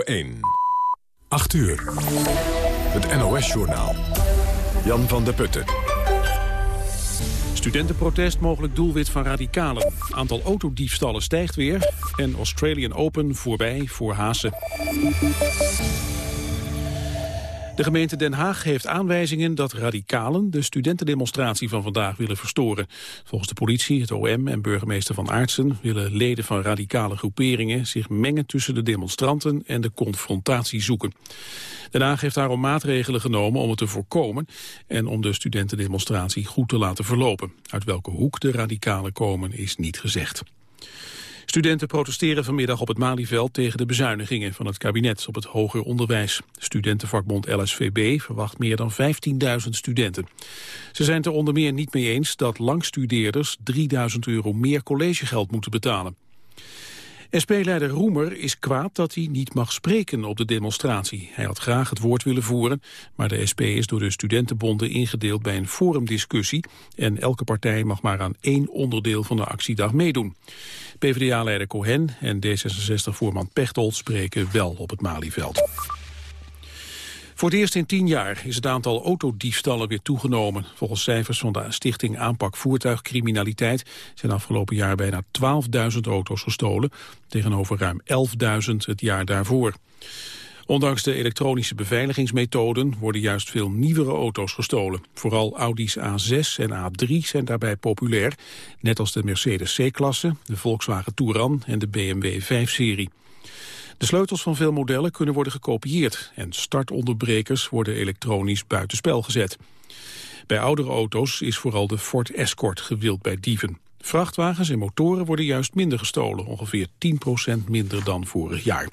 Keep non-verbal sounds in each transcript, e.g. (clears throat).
1. 8 uur. Het NOS-journaal. Jan van der Putten. Studentenprotest mogelijk doelwit van radicalen. Aantal autodiefstallen stijgt weer. En Australian Open voorbij voor Haase. De gemeente Den Haag heeft aanwijzingen dat radicalen de studentendemonstratie van vandaag willen verstoren. Volgens de politie, het OM en burgemeester Van Aartsen willen leden van radicale groeperingen zich mengen tussen de demonstranten en de confrontatie zoeken. Den Haag heeft daarom maatregelen genomen om het te voorkomen en om de studentendemonstratie goed te laten verlopen. Uit welke hoek de radicalen komen is niet gezegd. Studenten protesteren vanmiddag op het Malieveld tegen de bezuinigingen van het kabinet op het hoger onderwijs. Studentenvakbond LSVB verwacht meer dan 15.000 studenten. Ze zijn het er onder meer niet mee eens dat langstudeerders 3000 euro meer collegegeld moeten betalen. SP-leider Roemer is kwaad dat hij niet mag spreken op de demonstratie. Hij had graag het woord willen voeren, maar de SP is door de studentenbonden ingedeeld bij een forumdiscussie en elke partij mag maar aan één onderdeel van de actiedag meedoen. PvdA-leider Cohen en D66-voorman Pechtold spreken wel op het Malieveld. Voor het eerst in tien jaar is het aantal autodiefstallen weer toegenomen. Volgens cijfers van de Stichting Aanpak Voertuigcriminaliteit zijn afgelopen jaar bijna 12.000 auto's gestolen, tegenover ruim 11.000 het jaar daarvoor. Ondanks de elektronische beveiligingsmethoden worden juist veel nieuwere auto's gestolen. Vooral Audi's A6 en A3 zijn daarbij populair, net als de Mercedes C-klasse, de Volkswagen Touran en de BMW 5-serie. De sleutels van veel modellen kunnen worden gekopieerd en startonderbrekers worden elektronisch buitenspel gezet. Bij oudere auto's is vooral de Ford Escort gewild bij dieven. Vrachtwagens en motoren worden juist minder gestolen, ongeveer 10% minder dan vorig jaar.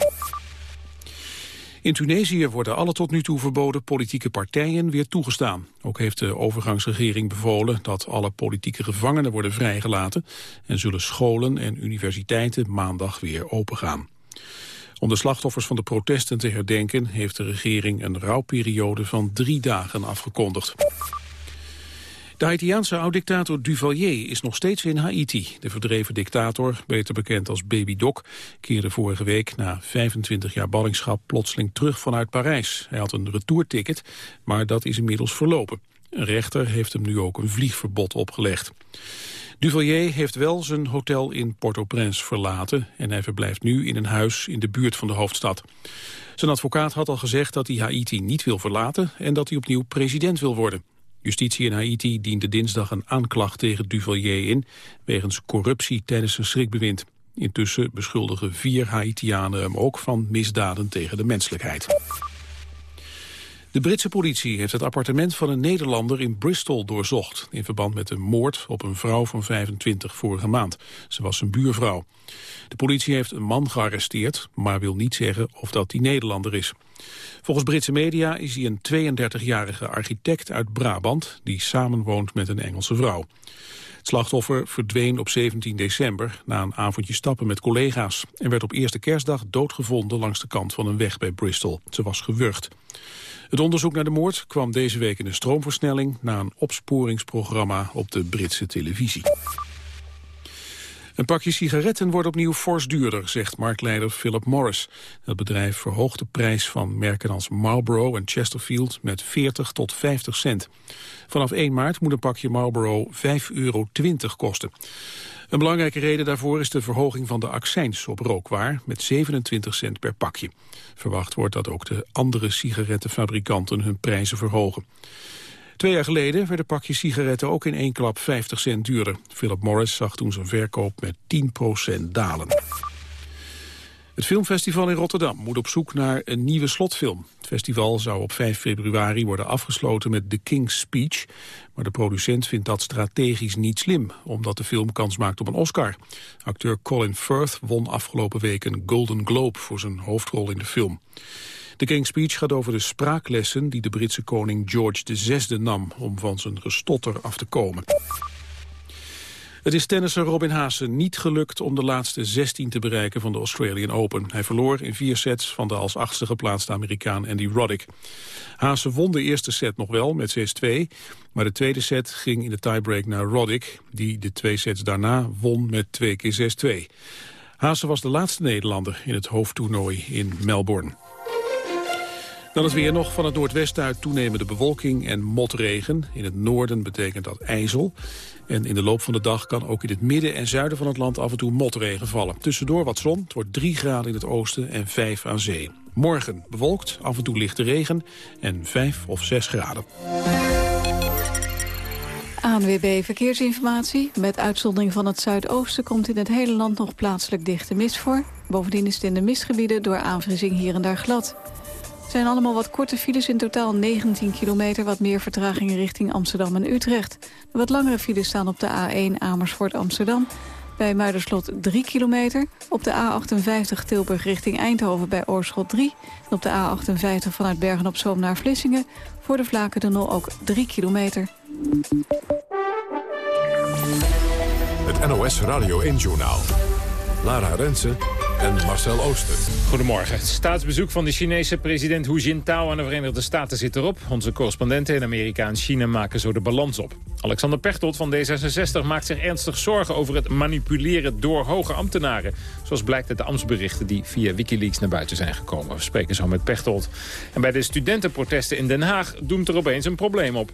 In Tunesië worden alle tot nu toe verboden politieke partijen weer toegestaan. Ook heeft de overgangsregering bevolen dat alle politieke gevangenen worden vrijgelaten... en zullen scholen en universiteiten maandag weer opengaan. Om de slachtoffers van de protesten te herdenken... heeft de regering een rouwperiode van drie dagen afgekondigd. De Haitiaanse oud-dictator Duvalier is nog steeds in Haiti. De verdreven dictator, beter bekend als Baby Doc, keerde vorige week na 25 jaar ballingschap plotseling terug vanuit Parijs. Hij had een retourticket, maar dat is inmiddels verlopen. Een rechter heeft hem nu ook een vliegverbod opgelegd. Duvalier heeft wel zijn hotel in Port-au-Prince verlaten... en hij verblijft nu in een huis in de buurt van de hoofdstad. Zijn advocaat had al gezegd dat hij Haiti niet wil verlaten... en dat hij opnieuw president wil worden. Justitie in Haiti diende dinsdag een aanklacht tegen Duvalier in... wegens corruptie tijdens zijn schrikbewind. Intussen beschuldigen vier Haitianen hem ook van misdaden tegen de menselijkheid. De Britse politie heeft het appartement van een Nederlander in Bristol doorzocht... in verband met een moord op een vrouw van 25 vorige maand. Ze was zijn buurvrouw. De politie heeft een man gearresteerd, maar wil niet zeggen of dat die Nederlander is. Volgens Britse media is hij een 32-jarige architect uit Brabant... die samenwoont met een Engelse vrouw. Het slachtoffer verdween op 17 december na een avondje stappen met collega's... en werd op eerste kerstdag doodgevonden langs de kant van een weg bij Bristol. Ze was gewurgd. Het onderzoek naar de moord kwam deze week in een stroomversnelling... na een opsporingsprogramma op de Britse televisie. Een pakje sigaretten wordt opnieuw fors duurder, zegt marktleider Philip Morris. Het bedrijf verhoogt de prijs van merken als Marlboro en Chesterfield met 40 tot 50 cent. Vanaf 1 maart moet een pakje Marlboro 5,20 euro kosten. Een belangrijke reden daarvoor is de verhoging van de accijns op rookwaar met 27 cent per pakje. Verwacht wordt dat ook de andere sigarettenfabrikanten hun prijzen verhogen. Twee jaar geleden werden pakjes sigaretten ook in één klap 50 cent duurder. Philip Morris zag toen zijn verkoop met 10% dalen. Het filmfestival in Rotterdam moet op zoek naar een nieuwe slotfilm. Het festival zou op 5 februari worden afgesloten met The King's Speech. Maar de producent vindt dat strategisch niet slim, omdat de film kans maakt op een Oscar. Acteur Colin Firth won afgelopen week een Golden Globe voor zijn hoofdrol in de film. De King's Speech gaat over de spraaklessen die de Britse koning George VI nam om van zijn gestotter af te komen. Het is tennisser Robin Haase niet gelukt om de laatste 16 te bereiken van de Australian Open. Hij verloor in vier sets van de als achtste geplaatste Amerikaan Andy Roddick. Haase won de eerste set nog wel met 6-2, maar de tweede set ging in de tiebreak naar Roddick, die de twee sets daarna won met 2 keer 6-2. Haase was de laatste Nederlander in het hoofdtoernooi in Melbourne. Dan het weer nog van het noordwesten uit toenemende bewolking en motregen. In het noorden betekent dat ijzel. En in de loop van de dag kan ook in het midden en zuiden van het land af en toe motregen vallen. Tussendoor wat zon, het wordt 3 graden in het oosten en 5 aan zee. Morgen bewolkt, af en toe lichte regen en 5 of 6 graden. ANWB Verkeersinformatie. Met uitzondering van het zuidoosten komt in het hele land nog plaatselijk dichte mist voor. Bovendien is het in de mistgebieden door aanvriezing hier en daar glad. Zijn allemaal wat korte files, in totaal 19 kilometer... wat meer vertragingen richting Amsterdam en Utrecht. De wat langere files staan op de A1 Amersfoort-Amsterdam... bij Muiderslot 3 kilometer. Op de A58 Tilburg richting Eindhoven bij Oorschot 3. En op de A58 vanuit Bergen-op-Zoom naar Vlissingen... voor de Vlakentunnel ook 3 kilometer. Het NOS Radio 1-journaal. Lara Rensen en Marcel Ooster. Goedemorgen. Het staatsbezoek van de Chinese president Hu Jintao aan de Verenigde Staten zit erop. Onze correspondenten in Amerika en China maken zo de balans op. Alexander Pechtold van D66 maakt zich ernstig zorgen over het manipuleren door hoge ambtenaren. Zoals blijkt uit de ambtsberichten die via Wikileaks naar buiten zijn gekomen. We spreken zo met Pechtold. En bij de studentenprotesten in Den Haag doemt er opeens een probleem op.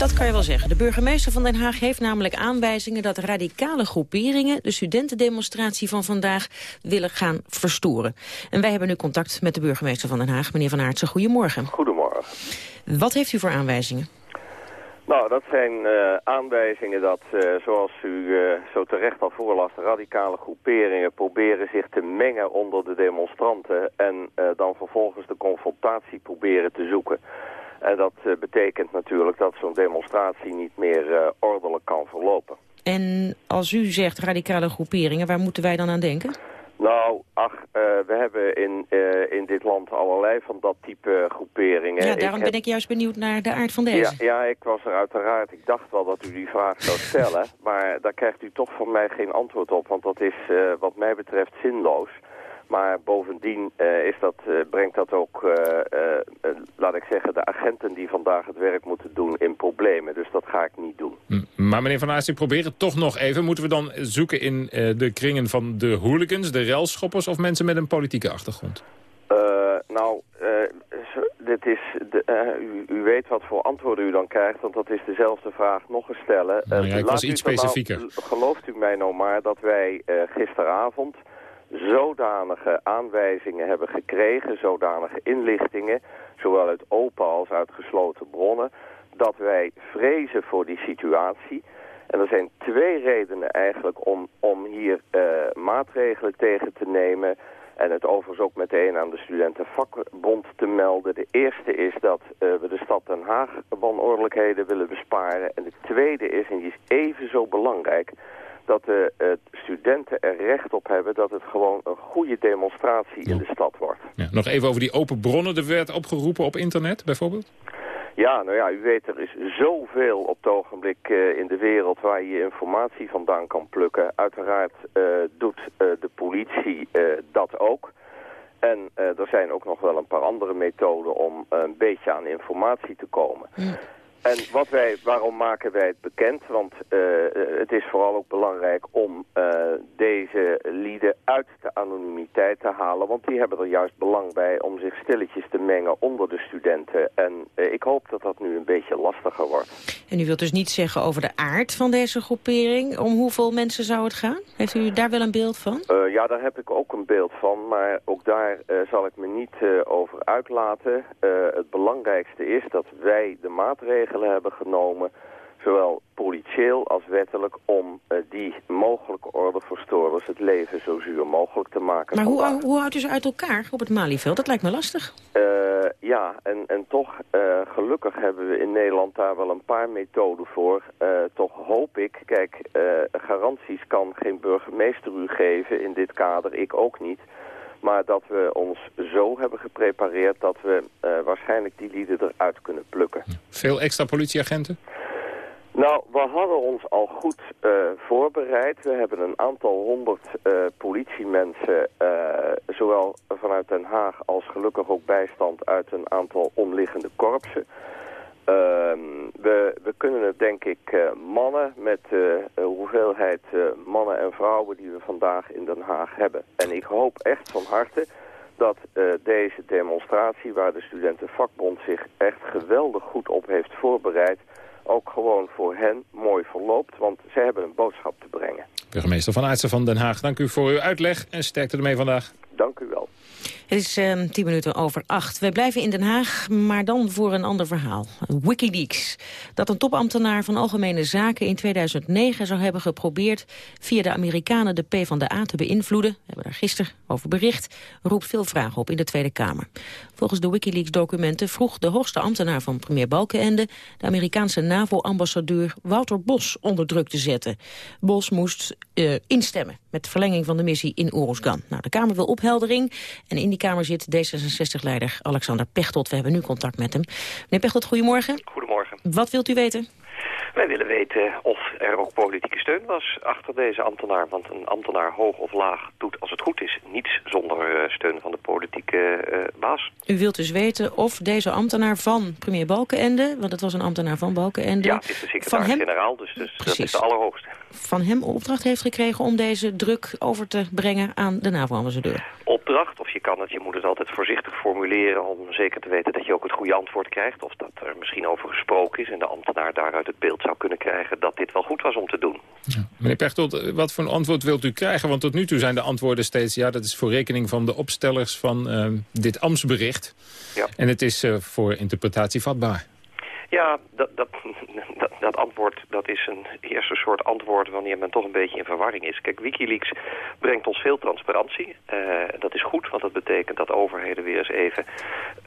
Dat kan je wel zeggen. De burgemeester van Den Haag heeft namelijk aanwijzingen... dat radicale groeperingen de studentendemonstratie van vandaag willen gaan verstoren. En wij hebben nu contact met de burgemeester van Den Haag, meneer Van Aartsen. Goedemorgen. Goedemorgen. Wat heeft u voor aanwijzingen? Nou, dat zijn uh, aanwijzingen dat, uh, zoals u uh, zo terecht al voorlas, radicale groeperingen proberen zich te mengen onder de demonstranten en dan vervolgens de confrontatie proberen te zoeken. En dat uh, betekent natuurlijk dat zo'n demonstratie niet meer uh, ordelijk kan verlopen. En als u zegt radicale groeperingen, waar moeten wij dan aan denken? Nou, ach, uh, we hebben in, in dit land allerlei van dat type groeperingen. Ja, daarom ik ben ik juist benieuwd naar de aard van deze. Ja, ja, ik was er uiteraard. Ik dacht wel dat u die vraag zou (laughs) stellen. maar daar krijgt u toch van mij geen antwoord op, want dat is wat mij betreft zinloos. Maar bovendien uh, is dat, uh, brengt dat ook, uh, laat ik zeggen, de agenten die vandaag het werk moeten doen in problemen. Dus dat ga ik niet doen. Maar meneer Van ik probeer het toch nog even. Moeten we dan zoeken in de kringen van de hooligans, de relschoppers of mensen met een politieke achtergrond? nou, dit is de, u, u, weet wat voor antwoorden u dan krijgt, want dat is dezelfde vraag nog eens stellen. Nou ja, ik was iets nou- specifieker. Nou, gelooft u mij nou maar dat wij gisteravond zodanige aanwijzingen hebben gekregen, zodanige inlichtingen, zowel uit open als uit gesloten bronnen, dat wij vrezen voor die situatie. En er zijn twee redenen eigenlijk om, om hier uh, maatregelen tegen te nemen en het overigens ook meteen aan de studentenvakbond te melden. De eerste is dat uh, we de stad Den Haag wanordelijkheden willen besparen. En de tweede is, en die is even zo belangrijk, dat de uh, studenten er recht op hebben dat het gewoon een goede demonstratie in de stad wordt. Ja, nog even over die open bronnen. Er werd opgeroepen op internet bijvoorbeeld? Ja, nou ja, u weet, er is zoveel op het ogenblik uh, in de wereld waar je informatie vandaan kan plukken. Uiteraard uh, doet de politie dat ook. En er zijn ook nog wel een paar andere methoden om een beetje aan informatie te komen. Ja. En wat wij, waarom maken wij het bekend? Want uh, het is vooral ook belangrijk om uh, deze lieden uit de anonimiteit te halen. Want die hebben er juist belang bij om zich stilletjes te mengen onder de studenten. En uh, ik hoop dat dat nu een beetje lastiger wordt. En u wilt dus niet zeggen over de aard van deze groepering. Om hoeveel mensen zou het gaan? Heeft u daar wel een beeld van? ja, daar heb ik ook een beeld van. Maar ook daar zal ik me niet over uitlaten. het belangrijkste is dat wij de maatregelen hebben genomen, zowel politieel als wettelijk, om uh, die mogelijke ordeverstoorders het leven zo zuur mogelijk te maken. Maar hoe, hoe houdt u ze uit elkaar op het Malieveld? Dat lijkt me lastig. Uh, ja, en, en toch, uh, gelukkig hebben we in Nederland daar wel een paar methoden voor. toch hoop ik, kijk, garanties kan geen burgemeester u geven in dit kader, ik ook niet... Maar dat we ons zo hebben geprepareerd dat we uh, waarschijnlijk die lieden eruit kunnen plukken. Veel extra politieagenten? Nou, we hadden ons al goed uh, voorbereid. We hebben een aantal honderd uh, politiemensen, zowel vanuit Den Haag als gelukkig ook bijstand uit een aantal omliggende korpsen. Ehm, we, we kunnen het denk ik uh, mannen met de hoeveelheid mannen en vrouwen die we vandaag in Den Haag hebben. En ik hoop echt van harte dat deze demonstratie waar de studentenvakbond zich echt geweldig goed op heeft voorbereid ook gewoon voor hen mooi verloopt, want zij hebben een boodschap te brengen. Burgemeester Van Aartsen van Den Haag, dank u voor uw uitleg en sterkte ermee vandaag. Dank u wel. Het is uh, tien minuten over acht. Wij blijven in Den Haag, maar dan voor een ander verhaal. Wikileaks. Dat een topambtenaar van Algemene Zaken in 2009 zou hebben geprobeerd... via de Amerikanen de PvdA te beïnvloeden... we hebben daar gisteren over bericht... roept veel vragen op in de Tweede Kamer. Volgens de Wikileaks-documenten vroeg de hoogste ambtenaar van premier Balkenende... de Amerikaanse NAVO-ambassadeur Wouter Bos onder druk te zetten. Bos moest uh, instemmen met de verlenging van de missie in Oeruzgan. Nou, de Kamer wil opheldering en in die Kamer zit D66-leider Alexander Pechtold. We hebben nu contact met hem. Meneer Pechtold, goedemorgen. Goedemorgen. Wat wilt u weten? Wij willen weten of er ook politieke steun was achter deze ambtenaar. Want een ambtenaar hoog of laag doet als het goed is niets zonder uh, steun van de politieke uh, baas. U wilt dus weten of deze ambtenaar van premier Balkenende... want het was een ambtenaar van Balkenende... Ja, het is de secretaris-generaal, dus, dus dat is de allerhoogste. Van hem opdracht heeft gekregen om deze druk over te brengen aan de NAVO-ambassadeur. Opdracht, of je kan het, je moet het altijd voorzichtig formuleren... om zeker te weten dat je ook het goede antwoord krijgt. Of dat er misschien over gesproken is en de ambtenaar daaruit het beeld zou kunnen krijgen... dat dit wel goed was om te doen. Ja. Meneer Pechtold, wat voor een antwoord wilt u krijgen? Want tot nu toe zijn de antwoorden steeds... ja, dat is voor rekening van de opstellers van uh, dit ambtsbericht. Ja. En het is uh, voor interpretatie vatbaar. Ja, dat, dat, (laughs) dat, dat, antwoord dat is een eerste soort antwoord wanneer men toch een beetje in verwarring is. Kijk, Wikileaks brengt ons veel transparantie. Uh, dat is goed, want dat betekent dat overheden weer eens even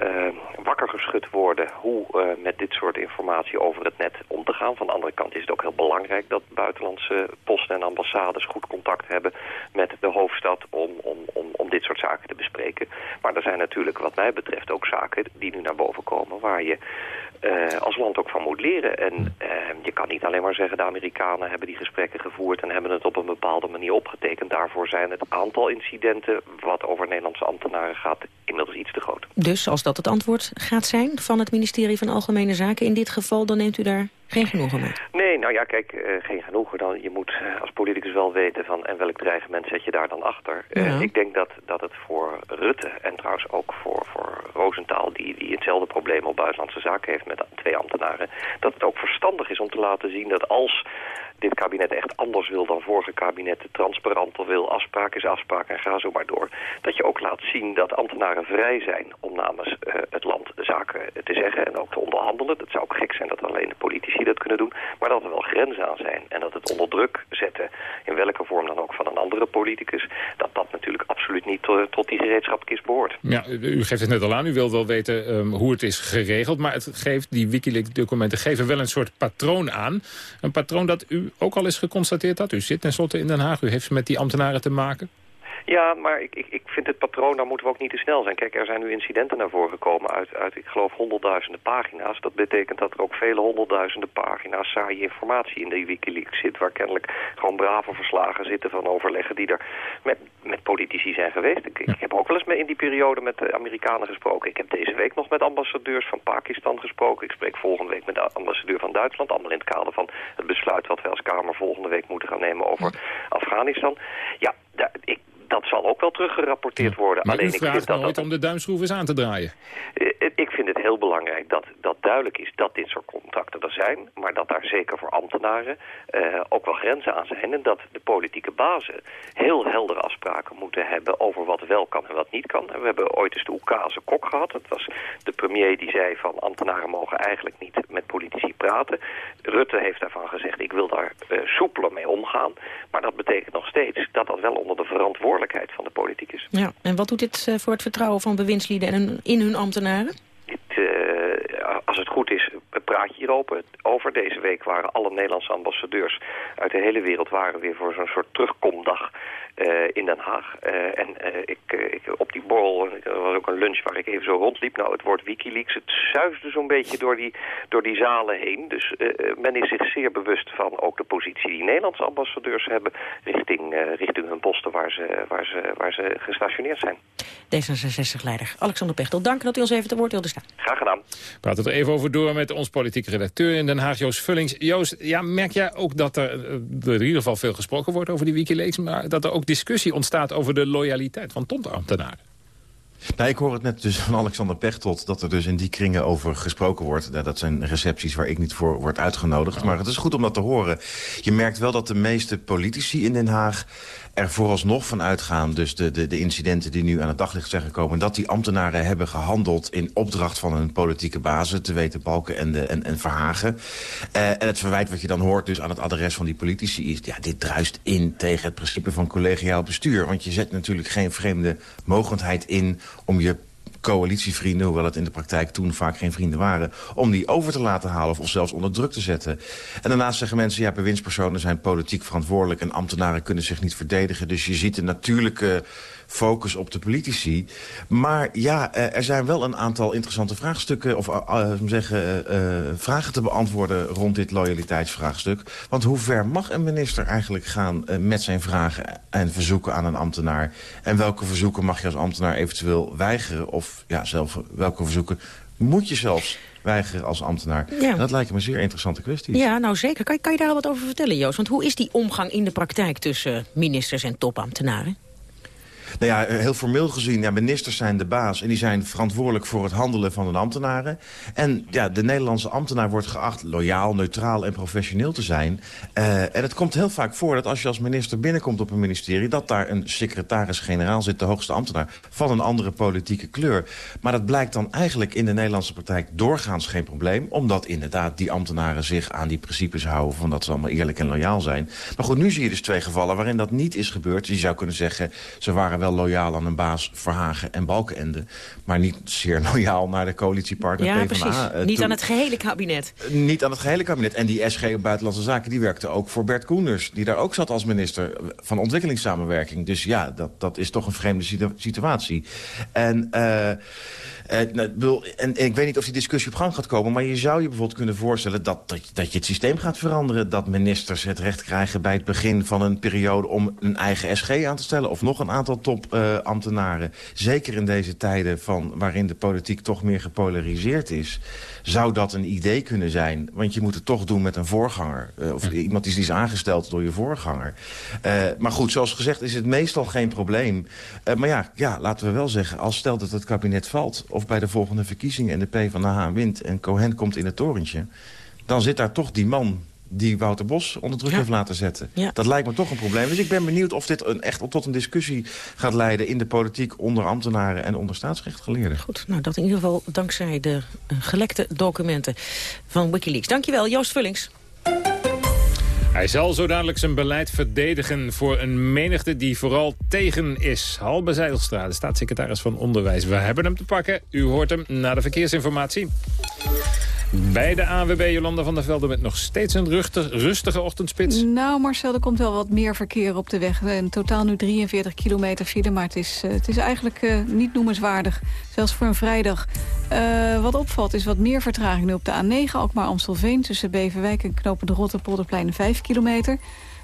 uh, wakker geschud worden... hoe uh, met dit soort informatie over het net om te gaan. Van de andere kant is het ook heel belangrijk dat buitenlandse posten en ambassades... goed contact hebben met de hoofdstad om, om, om, om dit soort zaken te bespreken. Maar er zijn natuurlijk wat mij betreft ook zaken die nu naar boven komen... waar je uh, als land ook van moet leren. En uh, je kan niet alleen maar zeggen... de Amerikanen hebben die gesprekken gevoerd... en hebben het op een bepaalde manier opgetekend. Daarvoor zijn het aantal incidenten... wat over Nederlandse ambtenaren gaat... inmiddels iets te groot. Dus als dat het antwoord gaat zijn van het ministerie van Algemene Zaken... in dit geval, dan neemt u daar geen genoegen mee? Nee, nou ja, kijk, uh, geen genoegen. Dan, je moet uh, als politicus wel weten van en welk dreigement zet je daar dan achter. Uh, ja. Ik denk dat, dat het voor Rutte en trouwens ook voor, voor Roosentaal... Die, die hetzelfde probleem op buitenlandse zaken heeft met twee ambtenaren... dat het ook verstandig is om te laten zien dat als dit kabinet echt anders wil dan vorige kabinetten, transparanter wil, afspraak is afspraak en ga zo maar door. Dat je ook laat zien dat ambtenaren vrij zijn om namens uh, het land zaken te zeggen en ook te onderhandelen. Dat zou ook gek zijn dat alleen de politici dat kunnen doen, maar dat er wel grenzen aan zijn. En dat het onder druk zetten, in welke vorm dan ook van een andere politicus, dat dat natuurlijk absoluut niet to tot die gereedschapkist behoort. Ja, u geeft het net al aan, u wilt wel weten um, hoe het is geregeld, maar het geeft, die Wikileaks-documenten geven wel een soort patroon aan. Een patroon dat u ook al eens geconstateerd had? U zit tenslotte in Den Haag, u heeft met die ambtenaren te maken. Ja, maar ik, ik, ik vind het patroon, daar moeten we ook niet te snel zijn. Kijk, er zijn nu incidenten naar voren gekomen uit, uit ik geloof, honderdduizenden pagina's. Dat betekent dat er ook vele honderdduizenden pagina's saaie informatie in de Wikileaks zit... waar kennelijk gewoon brave verslagen zitten van overleggen die er met, met politici zijn geweest. Ik, ik heb ook wel eens in die periode met de Amerikanen gesproken. Ik heb deze week nog met ambassadeurs van Pakistan gesproken. Ik spreek volgende week met de ambassadeur van Duitsland. Allemaal in het kader van het besluit wat wij als Kamer volgende week moeten gaan nemen over Afghanistan. Ja, daar, ik dat zal ook wel teruggerapporteerd worden. Alleen u vraagt ik vind nooit dat, om de duimschroef eens aan te draaien? Ik vind het heel belangrijk dat, dat duidelijk is dat dit soort contracten er zijn. Maar dat daar zeker voor ambtenaren uh, ook wel grenzen aan zijn. En dat de politieke bazen heel heldere afspraken moeten hebben over wat wel kan en wat niet kan. En we hebben ooit eens de Oekase kok gehad. Dat was de premier die zei van ambtenaren mogen eigenlijk niet met politici praten. Rutte heeft daarvan gezegd ik wil daar uh, soepeler mee omgaan. Maar dat betekent nog steeds dat dat wel onder de verantwoordelijkheid van de politiek is. Ja, en wat doet dit uh, voor het vertrouwen van bewindslieden en in hun ambtenaren? Dit, uh, als het goed is, praat je hierover. Over deze week waren alle Nederlandse ambassadeurs uit de hele wereld waren weer voor zo'n soort terugkomdag in Den Haag. Uh, en uh, ik, ik, op die borrel, er was ook een lunch waar ik even zo rondliep. Nou, het woord Wikileaks, het zuisde zo'n beetje door die, door die zalen heen. Dus men is zich zeer bewust van ook de positie die Nederlandse ambassadeurs hebben... richting, richting hun posten waar ze, waar, ze, waar ze gestationeerd zijn. D66-leider Alexander Pechtel, dank dat u ons even te woord wilde staan. Graag gedaan. We praten er even over door met ons politieke redacteur in Den Haag, Joost Vullings. Joost, ja, merk jij ook dat er, er in ieder geval veel gesproken wordt over die Wikileaks... maar dat er ook discussie ontstaat over de loyaliteit van topambtenaren? Nou, ik hoor het net dus (laughs) van Alexander Pechtold... dat er dus in die kringen over gesproken wordt. Nou, dat zijn recepties waar ik niet voor word uitgenodigd. Maar het is goed om dat te horen. Je merkt wel dat de meeste politici in Den Haag er vooralsnog van uitgaan... dus de, de, de incidenten die nu aan het daglicht zijn gekomen... dat die ambtenaren hebben gehandeld in opdracht van een politieke basis... te weten Balken en, de, en, en Verhagen. Uh, en het verwijt wat je dan hoort dus aan het adres van die politici is... ja, dit druist in tegen het principe van collegiaal bestuur. Want je zet natuurlijk geen vreemde mogendheid in om je coalitievrienden... hoewel het in de praktijk toen vaak geen vrienden waren... om die over te laten halen of zelfs onder druk te zetten. En daarnaast zeggen mensen, ja, bewindspersonen zijn politiek verantwoordelijk... en ambtenaren kunnen zich niet verdedigen. Dus je ziet een natuurlijke focus op de politici. Maar ja, eh, er zijn wel een aantal interessante vraagstukken... of uh, zeggen, uh, vragen te beantwoorden rond dit loyaliteitsvraagstuk. Want hoe ver mag een minister eigenlijk gaan met zijn vragen en verzoeken aan een ambtenaar? En welke verzoeken mag je als ambtenaar eventueel weigeren? Of ja, zelf, welke verzoeken moet je zelfs weigeren als ambtenaar? Ja. Dat lijkt me een zeer interessante kwestie. Ja, nou zeker. Kan, kan je daar wat over vertellen, Joost? Want hoe is die omgang in de praktijk tussen ministers en topambtenaren? Nou ja, eh, heel formeel gezien, ja, ministers zijn de baas... en die zijn verantwoordelijk voor het handelen van de ambtenaren. En ja, de Nederlandse ambtenaar wordt geacht loyaal, neutraal en professioneel te zijn. Uh, en het komt heel vaak voor dat als je als minister binnenkomt op een ministerie... dat daar een secretaris-generaal zit, de hoogste ambtenaar... van een andere politieke kleur. Maar dat blijkt dan eigenlijk in de Nederlandse praktijk doorgaans geen probleem... omdat inderdaad die ambtenaren zich aan die principes houden... van dat ze allemaal eerlijk en loyaal zijn. Maar goed, nu zie je dus twee gevallen waarin dat niet is gebeurd. Je zou kunnen zeggen, ze waren wel loyaal aan een baas Verhagen en Balkenende. Maar niet zeer (laughs) loyaal naar de coalitiepartner ja, PvdA. Precies. Uh, niet aan het gehele kabinet. Uh, niet aan het gehele kabinet. En die SG op Buitenlandse Zaken die werkte ook voor Bert Koenders. Die daar ook zat als minister van ontwikkelingssamenwerking. Dus ja, dat, dat is toch een vreemde situatie. En... Uh, uh, en, en, ik weet niet of die discussie op gang gaat komen... maar je zou je bijvoorbeeld kunnen voorstellen dat, dat, dat je het systeem gaat veranderen. Dat ministers het recht krijgen bij het begin van een periode... om een eigen SG aan te stellen of nog een aantal topambtenaren. Zeker in deze tijden van, waarin de politiek toch meer gepolariseerd is... zou dat een idee kunnen zijn. Want je moet het toch doen met een voorganger. Uh, of iemand die is aangesteld door je voorganger. Uh, maar goed, zoals gezegd is het meestal geen probleem. Uh, maar ja, ja, laten we wel zeggen, als stelt dat het kabinet valt... of bij de volgende verkiezingen en de PvdA wint... en Cohen komt in het torentje... dan zit daar toch die man die Wouter Bos onder druk ja. heeft laten zetten. Ja. Dat lijkt me toch een probleem. Dus ik ben benieuwd of dit een, echt tot een discussie gaat leiden... in de politiek onder ambtenaren en onder staatsrechtgeleerden. Goed, nou dat in ieder geval dankzij de uh, gelekte documenten van Wikileaks. Dankjewel, Joost Vullings. Hij zal zo dadelijk zijn beleid verdedigen voor een menigte die vooral tegen is. Halbe Zijlstra, de staatssecretaris van Onderwijs. We hebben hem te pakken. U hoort hem na de verkeersinformatie. Bij de ANWB Jolanda van der Velde met nog steeds een rustige, ochtendspits. Nou Marcel, er komt wel wat meer verkeer op de weg. In totaal nu 43 kilometer file, maar het is, uh, het is eigenlijk uh, niet noemenswaardig. Zelfs voor een vrijdag. Uh, wat opvalt is wat meer vertraging nu op de A9. Ook maar Amstelveen tussen Beverwijk en Knopen de Rotterpolderplein 5 kilometer.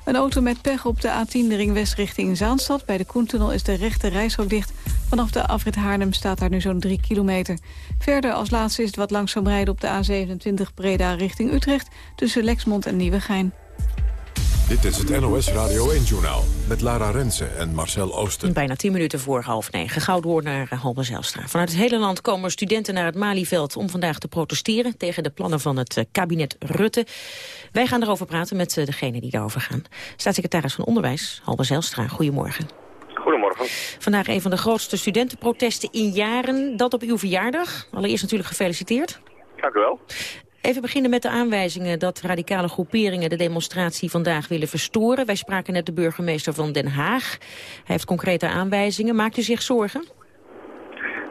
Een auto met pech op de A10 de ring west richting Zaanstad. Bij de Koentunnel is de rechte reishok dicht. Vanaf de afrit Haarlem staat daar nu zo'n 3 kilometer. Verder als laatste is het wat langzaam rijden op de A27 Breda richting Utrecht... tussen Lexmond en Nieuwegein. Dit is het NOS Radio 1-journaal met Lara Rensen en Marcel Oosten. Bijna 10 minuten voor half negen. Goud door naar Halbe Zijlstra. Vanuit het hele land komen studenten naar het Malieveld om vandaag te protesteren tegen de plannen van het kabinet Rutte. Wij gaan erover praten met degene die daarover gaan. Staatssecretaris van Onderwijs, Halbe Zijlstra. Goedemorgen. Goedemorgen. Vandaag een van de grootste studentenprotesten in jaren. Dat op uw verjaardag. Allereerst natuurlijk gefeliciteerd. Dank u wel. Even beginnen met de aanwijzingen dat radicale groeperingen de demonstratie vandaag willen verstoren. Wij spraken net de burgemeester van Den Haag. Hij heeft concrete aanwijzingen. Maakt u zich zorgen?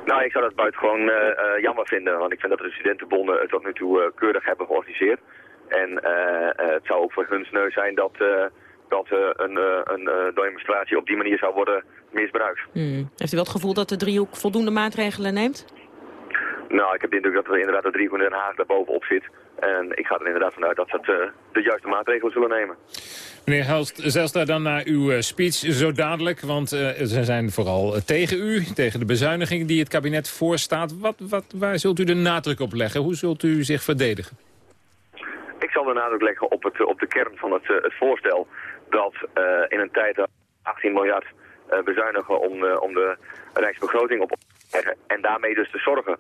Nou, ik zou dat buitengewoon uh, uh, jammer vinden. Want ik vind dat de studentenbonden het tot nu toe uh, keurig hebben georganiseerd. En het zou ook voor hun sneu zijn dat, dat een, een demonstratie op die manier zou worden misbruikt. Hmm. Heeft u wel het gevoel dat de driehoek voldoende maatregelen neemt? Nou, ik heb de indruk dat er inderdaad de driehoek in Den Haag daar bovenop zit. En ik ga er inderdaad vanuit dat ze de juiste maatregelen zullen nemen. Meneer Helst, Zelstra, dan naar uw speech zo dadelijk. Want ze zijn vooral tegen u, tegen de bezuiniging die het kabinet voorstaat. Wat, wat, waar zult u de nadruk op leggen? Hoe zult u zich verdedigen? Ik zal de nadruk leggen op, het, op de kern van het, het voorstel. Dat in een tijd dat 18 miljard bezuinigen om, om de rijksbegroting op te leggen. En daarmee dus te zorgen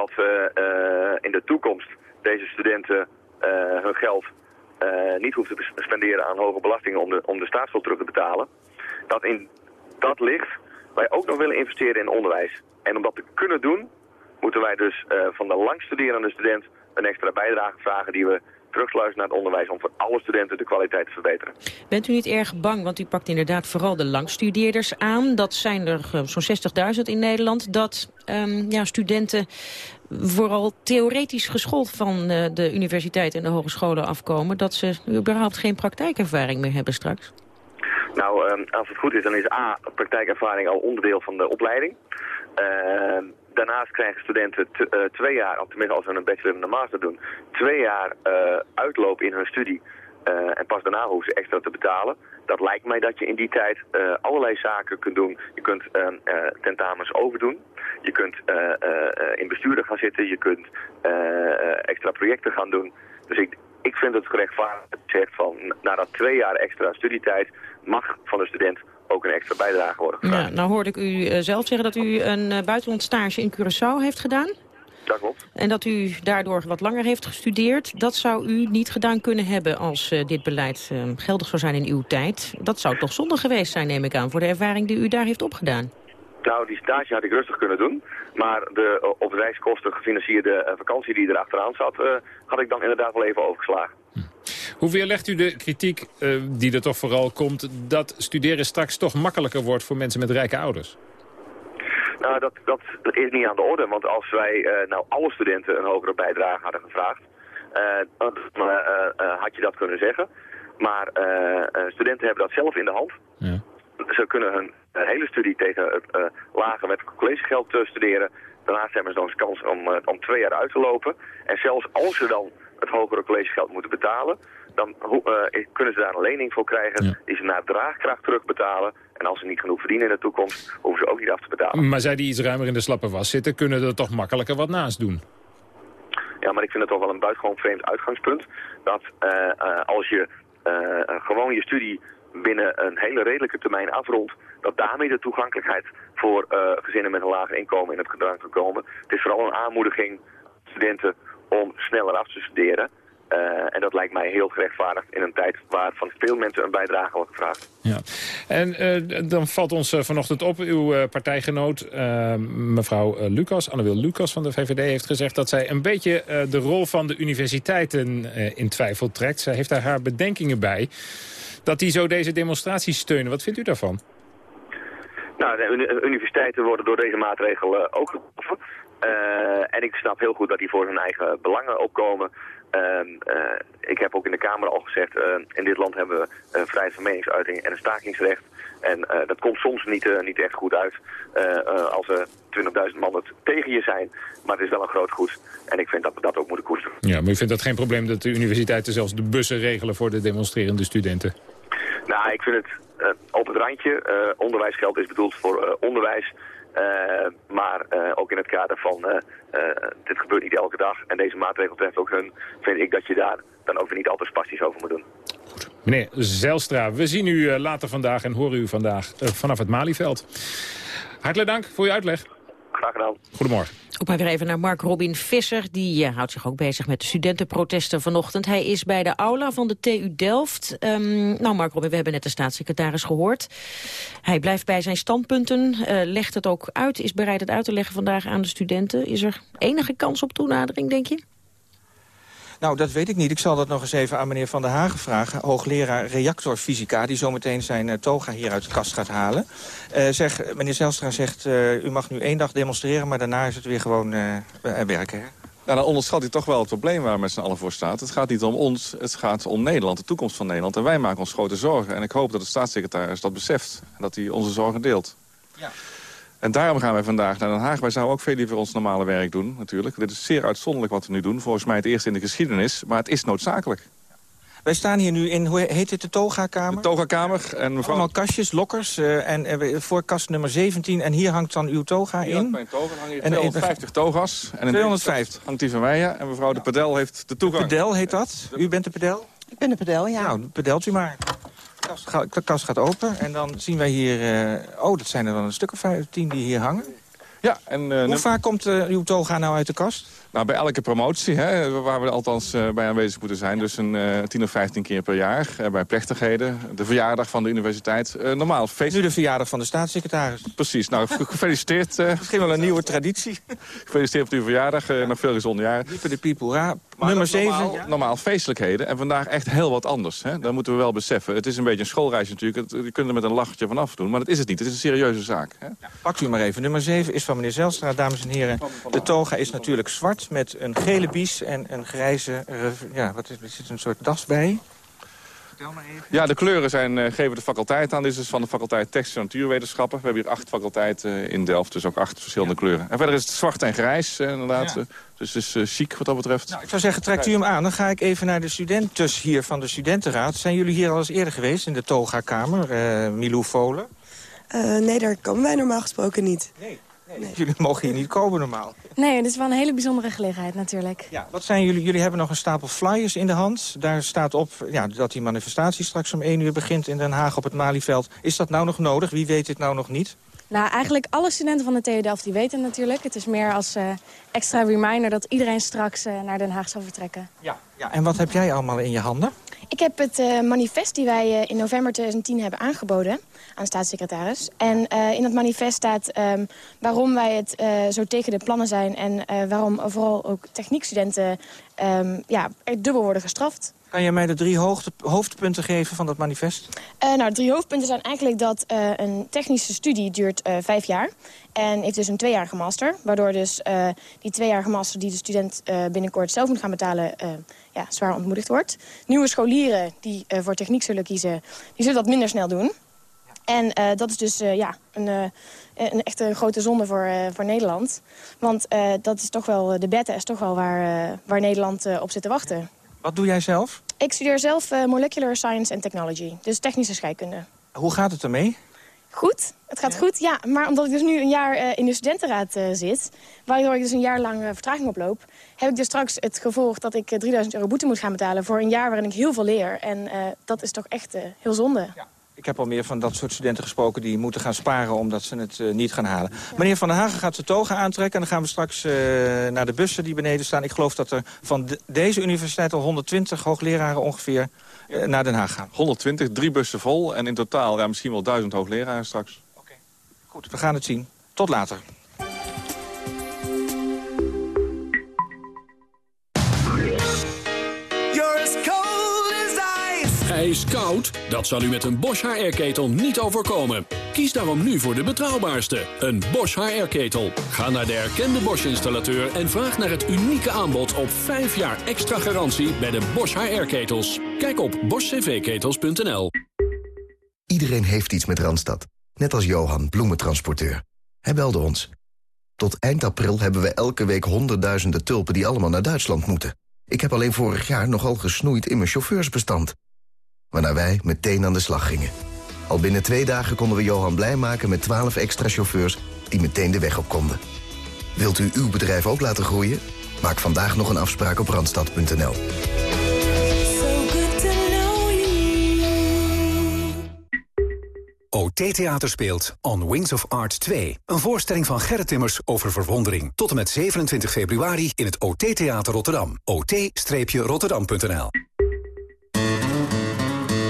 dat we in de toekomst deze studenten hun geld niet hoeven te spenderen aan hoge belastingen om de, om de staatsschuld terug te betalen. Dat in dat licht wij ook nog willen investeren in onderwijs. En om dat te kunnen doen, moeten wij dus van de langstuderende student een extra bijdrage vragen die we terugsluizen naar het onderwijs om voor alle studenten de kwaliteit te verbeteren. Bent u niet erg bang, want u pakt inderdaad vooral de langstudeerders aan. Dat zijn er zo'n 60.000 in Nederland. Dat um, ja, studenten vooral theoretisch geschoold van uh, de universiteit en de hogescholen afkomen... dat ze überhaupt geen praktijkervaring meer hebben straks? Nou, um, als het goed is, dan is A, praktijkervaring al onderdeel van de opleiding. Uh, daarnaast krijgen studenten uh, twee jaar, of tenminste als ze een bachelor en een master doen, twee jaar uh, uitloop in hun studie. Uh, en pas daarna hoeven ze extra te betalen. Dat lijkt mij dat je in die tijd allerlei zaken kunt doen. Je kunt tentamens overdoen. Je kunt in besturen gaan zitten. Je kunt extra projecten gaan doen. Dus ik, ik vind het gerechtvaardigd zegt van na dat twee jaar extra studietijd mag van de student ook een extra bijdrage worden gevraagd. Ja, nou hoorde ik u uh, zelf zeggen dat u een uh, buitenlandstage in Curaçao heeft gedaan. Dat klopt. En dat u daardoor wat langer heeft gestudeerd. Dat zou u niet gedaan kunnen hebben als uh, dit beleid geldig zou zijn in uw tijd. Dat zou toch zonde geweest zijn, neem ik aan, voor de ervaring die u daar heeft opgedaan. Nou, die stage had ik rustig kunnen doen. Maar de op reiskosten gefinancierde vakantie die er achteraan zat... had ik dan inderdaad wel even overgeslagen. Hoe weerlegt u de kritiek uh, die er toch vooral komt... dat studeren straks toch makkelijker wordt voor mensen met rijke ouders? Nou, dat, dat is niet aan de orde. Want als wij uh, nou alle studenten een hogere bijdrage hadden gevraagd... Dan had je dat kunnen zeggen. Maar studenten hebben dat zelf in de hand. Ja. Ze kunnen hun hele studie tegen het lage met collegegeld studeren. Daarnaast hebben ze dan eens kans om, om twee jaar uit te lopen. En zelfs als ze dan het hogere collegegeld moeten betalen, dan uh, kunnen ze daar een lening voor krijgen die ze naar draagkracht terugbetalen. En als ze niet genoeg verdienen in de toekomst, hoeven ze ook niet af te betalen. Maar zij die iets ruimer in de slappe was zitten, kunnen er toch makkelijker wat naast doen? Ja, maar ik vind het toch wel een buitengewoon vreemd uitgangspunt. Dat uh, uh, als je gewoon je studie binnen een hele redelijke termijn afrondt, dat daarmee de toegankelijkheid voor gezinnen met een lager inkomen in het gedrang kan komen. Het is vooral een aanmoediging studenten om sneller af te studeren. Uh, en dat lijkt mij heel gerechtvaardigd in een tijd waar van veel mensen een bijdrage wordt gevraagd. Ja. En uh, dan valt ons uh, vanochtend op, uw partijgenoot mevrouw Lucas, Annewil Lucas van de VVD, heeft gezegd dat zij een beetje de rol van de universiteiten in twijfel trekt. Zij heeft daar haar bedenkingen bij dat die zo deze demonstraties steunen. Wat vindt u daarvan? Nou, de universiteiten worden door deze maatregel ook getroffen. en ik snap heel goed dat die voor hun eigen belangen opkomen. Uh, uh, ik heb ook in de Kamer al gezegd, uh, in dit land hebben we vrijheid van meningsuiting en een stakingsrecht. En dat komt soms niet, niet echt goed uit als er 20.000 man het tegen je zijn. Maar het is wel een groot goed en ik vind dat we dat ook moeten koesteren. Ja, maar u vindt dat geen probleem dat de universiteiten zelfs de bussen regelen voor de demonstrerende studenten? Nou, ik vind het op het randje. onderwijsgeld is bedoeld voor onderwijs. Uh, maar uh, ook in het kader van, uh, dit gebeurt niet elke dag en deze maatregel treft ook hun, vind ik dat je daar dan ook niet altijd spastisch over moet doen. Goed. Meneer Zelstra, we zien u later vandaag en horen u vandaag vanaf het Malieveld. Hartelijk dank voor uw uitleg. Graag gedaan. Goedemorgen. Ook maar weer even naar Mark Robin Visser. Die uh, houdt zich ook bezig met de studentenprotesten vanochtend. Hij is bij de aula van de TU Delft. Um, nou, Mark Robin, we hebben net de staatssecretaris gehoord. Hij blijft bij zijn standpunten, uh, legt het ook uit, is bereid het uit te leggen vandaag aan de studenten. Is er enige kans op toenadering, denk je? Nou, dat weet ik niet. Ik zal dat nog eens even aan meneer Van der Hagen vragen. Hoogleraar reactorfysica, die zometeen zijn uh, toga hier uit de kast gaat halen. Uh, zeg, meneer Zelstra zegt, uh, u mag nu één dag demonstreren... maar daarna is het weer gewoon werken, hè? Nou, dan onderschat hij toch wel het probleem waar met z'n allen voor staat. Het gaat niet om ons, het gaat om Nederland, de toekomst van Nederland. En wij maken ons grote zorgen. En ik hoop dat de staatssecretaris dat beseft. En dat hij onze zorgen deelt. Ja. En daarom gaan wij vandaag naar Den Haag. Wij zouden ook veel liever ons normale werk doen, natuurlijk. Dit is zeer uitzonderlijk wat we nu doen. Volgens mij het eerste in de geschiedenis. Maar het is noodzakelijk. Wij staan hier nu in, hoe heet het, de Toga-kamer? De Toga-kamer. En mevrouw... Allemaal kastjes, lokkers. Uh, en uh, voor kast nummer 17. En hier hangt dan uw toga in. Hier mijn toga. hangen hier 250 toga's. En 250. hangt die van mij. En mevrouw de Pedel heeft de toegang. De pedel heet dat? U bent de pedel? Ik ben de pedel, ja. Nou, pedelt u maar. De kast, gaat, de kast gaat open en dan zien wij hier... Uh, oh, dat zijn er dan een stuk of 15 die hier hangen. Ja, en, Hoe vaak komt uw toga nou uit de kast? Nou, bij elke promotie, hè, waar we althans uh, bij aanwezig moeten zijn. Dus een uh, 10 of 15 keer per jaar. Uh, bij plechtigheden. De verjaardag van de universiteit. normaal feest. Nu de verjaardag van de staatssecretaris. Precies. Nou, gefeliciteerd. Misschien wel een nieuwe traditie. gefeliciteerd op uw verjaardag. nog veel gezonde jaren. Diepe de people. Nummer 7. Normaal, ja? normaal feestelijkheden. En vandaag echt heel wat anders. Hè. Dat moeten we wel beseffen. Het is een beetje een schoolreis natuurlijk. je kunt er met een lachertje van afdoen. Maar dat is het niet. Het is een serieuze zaak. Hè. Ja, pakt u maar even. Nummer 7 is van meneer Zelstra. Dames en heren. De toga is natuurlijk zwart met een gele bies en een grijze... Ja, wat is, er zit een soort das bij. Vertel maar even. Ja, de kleuren zijn, uh, geven de faculteit aan. Dit is dus van de faculteit Tekst en Natuurwetenschappen. We hebben hier acht faculteiten uh, in Delft, dus ook acht verschillende ja. kleuren. En verder is het zwart en grijs, uh, inderdaad. Ja. Dus het is chic wat dat betreft. Nou, ik zou zeggen, trekt u hem aan. Dan ga ik even naar de studenten hier van de studentenraad. Zijn jullie hier al eens eerder geweest in de Toga-kamer, Milou Volen? nee, daar komen wij normaal gesproken niet. Nee. Nee. Jullie mogen hier niet komen normaal. Nee, het is wel een hele bijzondere gelegenheid natuurlijk. Ja, wat zijn jullie? Jullie hebben nog een stapel flyers in de hand. Daar staat op ja, dat die manifestatie straks om 1 uur begint in Den Haag op het Malieveld. Is dat nou nog nodig? Wie weet dit nou nog niet? Nou, eigenlijk alle studenten van de TU Delft die weten het natuurlijk. Het is meer als uh, extra reminder dat iedereen straks uh, naar Den Haag zal vertrekken. Ja. ja, en wat heb jij allemaal in je handen? Ik heb het uh, manifest die wij in november 2010 hebben aangeboden aan de staatssecretaris. En uh, in dat manifest staat um, waarom wij het zo tegen de plannen zijn... en waarom vooral ook techniekstudenten um, ja, dubbel worden gestraft. Kan je mij de drie hoofdpunten geven van dat manifest? nou, de drie hoofdpunten zijn eigenlijk dat een technische studie duurt vijf jaar... en heeft dus een tweejarige master. Waardoor dus die tweejarige master die de student binnenkort zelf moet gaan betalen... ja, zwaar ontmoedigd wordt. Nieuwe scholieren die voor techniek zullen kiezen, die zullen dat minder snel doen... En dat is dus ja, een, uh, een echte grote zonde voor, voor Nederland. Want dat is toch wel, de beta is toch wel waar, waar Nederland op zit te wachten. Wat doe jij zelf? Ik studeer zelf Molecular Science and Technology, dus technische scheikunde. Hoe gaat het ermee? Goed, het gaat ja. goed, ja. Maar omdat ik dus nu een jaar in de studentenraad zit... waardoor ik dus een jaar lang vertraging oploop... heb ik dus straks het gevolg dat ik 3000 euro boete moet gaan betalen... voor een jaar waarin ik heel veel leer. En dat is toch echt heel zonde. Ja. Ik heb al meer van dat soort studenten gesproken die moeten gaan sparen omdat ze het uh, niet gaan halen. Meneer Van der Hagen gaat de toga aantrekken en dan gaan we straks uh, naar de bussen die beneden staan. Ik geloof dat er van de, deze universiteit al 120 hoogleraren ongeveer uh, naar Den Haag gaan. 120, drie bussen vol en in totaal ja, misschien wel duizend hoogleraren straks. Oké, okay. goed, we gaan het zien. Tot later. Ijskoud? Dat zal u met een Bosch HR-ketel niet overkomen. Kies daarom nu voor de betrouwbaarste, een Bosch HR-ketel. Ga naar de erkende Bosch-installateur en vraag naar het unieke aanbod op 5 jaar extra garantie bij de Bosch HR-ketels. Kijk op boschcvketels.nl. Iedereen heeft iets met Randstad. Net als Johan, bloementransporteur. Hij belde ons. Tot eind april hebben we elke week honderdduizenden tulpen die allemaal naar Duitsland moeten. Ik heb alleen vorig jaar nogal gesnoeid in mijn chauffeursbestand waarna wij meteen aan de slag gingen. Al binnen twee dagen konden we Johan blij maken met 12 extra chauffeurs die meteen de weg op konden. Wilt u uw bedrijf ook laten groeien? Maak vandaag nog een afspraak op randstad.nl. OT Theater speelt On Wings of Art 2. Een voorstelling van Gerrit Timmers over verwondering. Tot en met 27 februari in het OT Theater Rotterdam. ot-rotterdam.nl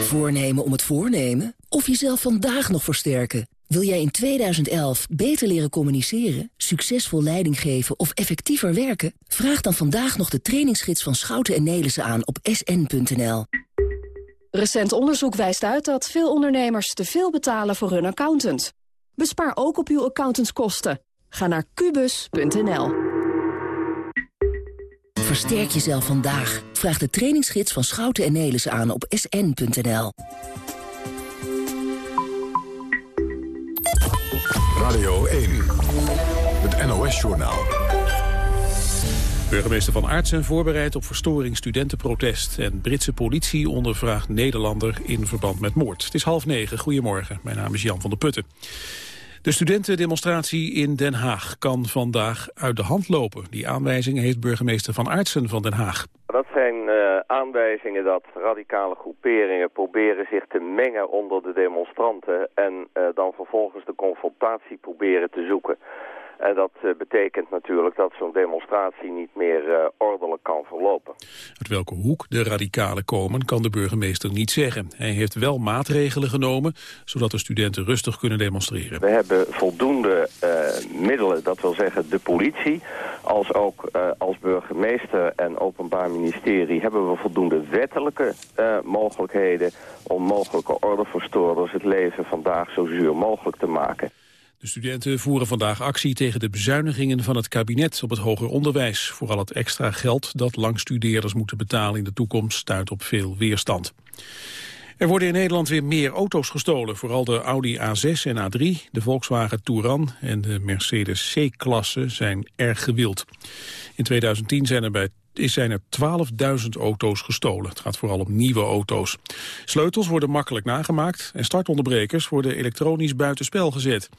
Voornemen om het voornemen? Of jezelf vandaag nog versterken? Wil jij in 2011 beter leren communiceren, succesvol leiding geven of effectiever werken? Vraag dan vandaag nog de trainingsgids van Schouten en Nelissen aan op sn.nl. Recent onderzoek wijst uit dat veel ondernemers te veel betalen voor hun accountant. Bespaar ook op uw accountantskosten. Ga naar kubus.nl. Versterk jezelf vandaag. Vraag de trainingsgids van Schouten en Nelissen aan op sn.nl. Radio 1. Het NOS-journaal. Burgemeester Van Aartsen voorbereidt op verstoring studentenprotest. En Britse politie ondervraagt Nederlander in verband met moord. Het is half negen. Goedemorgen. Mijn naam is Jan van der Putten. De studentendemonstratie in Den Haag kan vandaag uit de hand lopen. Die aanwijzingen heeft burgemeester Van Aartsen van Den Haag. Dat zijn uh, aanwijzingen dat radicale groeperingen proberen zich te mengen onder de demonstranten... en uh, dan vervolgens de confrontatie proberen te zoeken. En dat uh, betekent natuurlijk dat zo'n demonstratie niet meer uh, ordelijk kan verlopen. Uit welke hoek de radicalen komen kan de burgemeester niet zeggen. Hij heeft wel maatregelen genomen, zodat de studenten rustig kunnen demonstreren. We hebben voldoende uh, middelen, dat wil zeggen de politie... als ook als burgemeester en openbaar ministerie... hebben we voldoende wettelijke mogelijkheden... om mogelijke ordeverstoorders het leven vandaag zo zuur mogelijk te maken. De studenten voeren vandaag actie tegen de bezuinigingen van het kabinet op het hoger onderwijs. Vooral het extra geld dat langstudeerders moeten betalen in de toekomst stuit op veel weerstand. Er worden in Nederland weer meer auto's gestolen. Vooral de Audi A6 en A3, de Volkswagen Touran en de Mercedes C-klasse zijn erg gewild. In 2010 zijn er bij zijn er 12.000 auto's gestolen. Het gaat vooral om nieuwe auto's. Sleutels worden makkelijk nagemaakt en startonderbrekers worden elektronisch buitenspel gezet.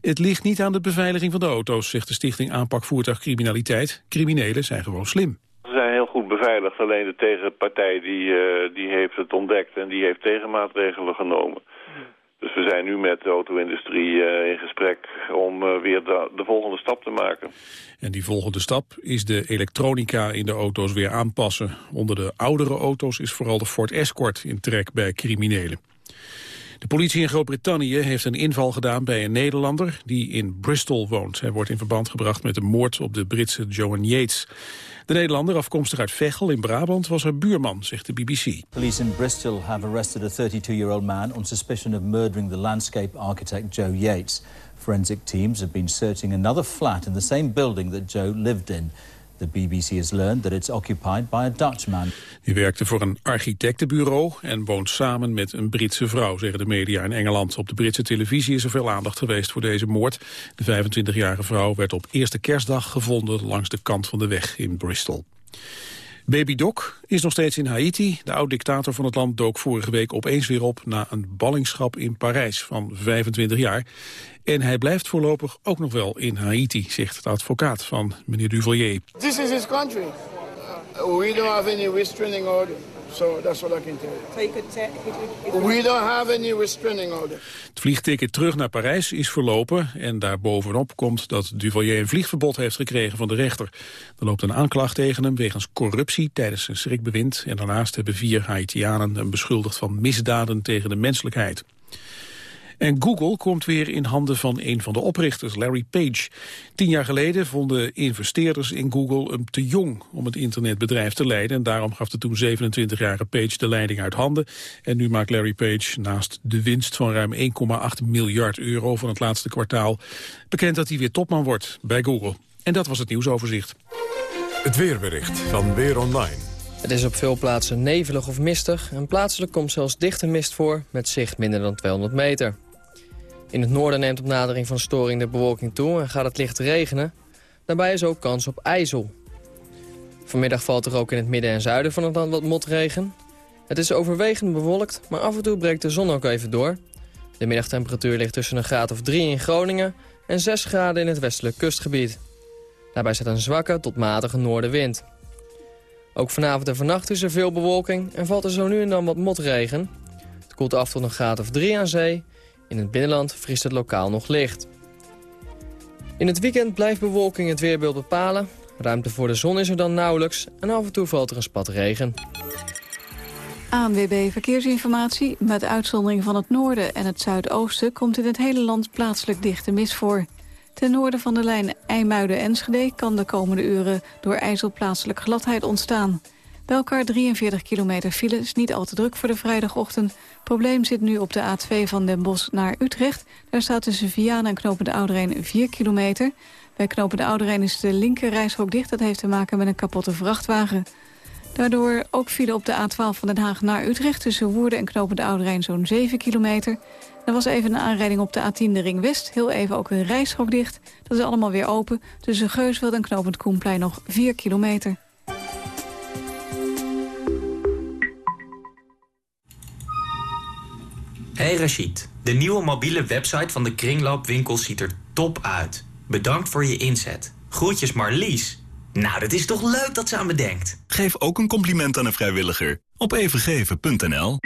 Het ligt niet aan de beveiliging van de auto's, zegt de stichting Aanpak Voertuigcriminaliteit. Criminelen zijn gewoon slim. Ze zijn heel goed beveiligd, alleen de tegenpartij die, uh, die heeft het ontdekt en die heeft tegenmaatregelen genomen. Dus we zijn nu met de auto-industrie uh, in gesprek om uh, weer de, de, volgende stap te maken. En die volgende stap is de elektronica in de auto's weer aanpassen. Onder de oudere auto's is vooral de Ford Escort in trek bij criminelen. De politie in Groot-Brittannië heeft een inval gedaan bij een Nederlander die in Bristol woont. Hij wordt in verband gebracht met de moord op de Britse Joan Yates. De Nederlander, afkomstig uit Veghel in Brabant, was haar buurman, zegt de BBC. Police in Bristol have arrested a 32-year-old man on suspicion of murdering the landscape architect Joe Yates. Forensic teams have been searching another flat in the same building that Joe lived in. The BBC has learned that it's occupied by a Dutchman. Hij werkte voor een architectenbureau en woont samen met een Britse vrouw, zeggen de media in Engeland. Op de Britse televisie is er veel aandacht geweest voor deze moord. De 25-jarige vrouw werd op eerste kerstdag gevonden langs de kant van de weg in Bristol. Baby Doc is nog steeds in Haiti. De oud-dictator van het land dook vorige week opeens weer op... na een ballingschap in Parijs van 25 jaar. En hij blijft voorlopig ook nog wel in Haiti, zegt de advocaat van meneer Duvalier. This is his country. We don't have any restraining order. So that's what I can tell you. We don't have any restraining order. Het vliegticket terug naar Parijs is verlopen en daarbovenop komt dat Duvalier een vliegverbod heeft gekregen van de rechter. Er loopt een aanklacht tegen hem wegens corruptie tijdens zijn schrikbewind en daarnaast hebben vier Haitianen hem beschuldigd van misdaden tegen de menselijkheid. En Google komt weer in handen van een van de oprichters, Larry Page. Tien jaar geleden vonden investeerders in Google hem te jong om het internetbedrijf te leiden. En daarom gaf de toen 27-jarige Page de leiding uit handen. En nu maakt Larry Page naast de winst van ruim 1,8 miljard euro van het laatste kwartaal bekend dat hij weer topman wordt bij Google. En dat was het nieuwsoverzicht. Het weerbericht van Weer Online. Het is op veel plaatsen nevelig of mistig en plaatselijk komt zelfs dichte mist voor met zicht minder dan 200 meter. In het noorden neemt op nadering van storing de bewolking toe en gaat het licht regenen. Daarbij is ook kans op ijzel. Vanmiddag valt er ook in het midden en zuiden van het land wat motregen. Het is overwegend bewolkt, maar af en toe breekt de zon ook even door. De middagtemperatuur ligt tussen een graad of 3 in Groningen en 6 graden in het westelijk kustgebied. Daarbij staat een zwakke tot matige noordenwind. Ook vanavond en vannacht is er veel bewolking en valt er zo nu en dan wat motregen. Het koelt af tot een graad of 3 aan zee in het binnenland vriest het lokaal nog licht. In het weekend blijft bewolking het weerbeeld bepalen. Ruimte voor de zon is er dan nauwelijks en af en toe valt er een spat regen. ANWB Verkeersinformatie. Met uitzondering van het noorden en het zuidoosten... komt in het hele land plaatselijk dichte mist voor. Ten noorden van de lijn IJmuiden-Enschede... kan de komende uren door ijzel plaatselijk gladheid ontstaan. Bij elkaar 43 kilometer file is niet al te druk voor de vrijdagochtend. Probleem zit nu op de A2 van Den Bosch naar Utrecht. Daar staat tussen Vianen en Knopende Ouderijn 4 kilometer. Bij Knopende Ouderijn is de linker reishok dicht. Dat heeft te maken met een kapotte vrachtwagen. Daardoor ook file op de A12 van Den Haag naar Utrecht... tussen Woerden en Knopende Ouderijn zo'n 7 kilometer. Er was even een aanrijding op de A10 de Ring West. Heel even ook een rijstrook dicht. Dat is allemaal weer open. Tussen Geusveld en Knopend Koenplein nog 4 kilometer. Hey Rachid, de nieuwe mobiele website van de Kringloopwinkel ziet er top uit. Bedankt voor je inzet. Groetjes Marlies. Nou, dat is toch leuk dat ze aan me denkt. Geef ook een compliment aan een vrijwilliger op evengeven.nl.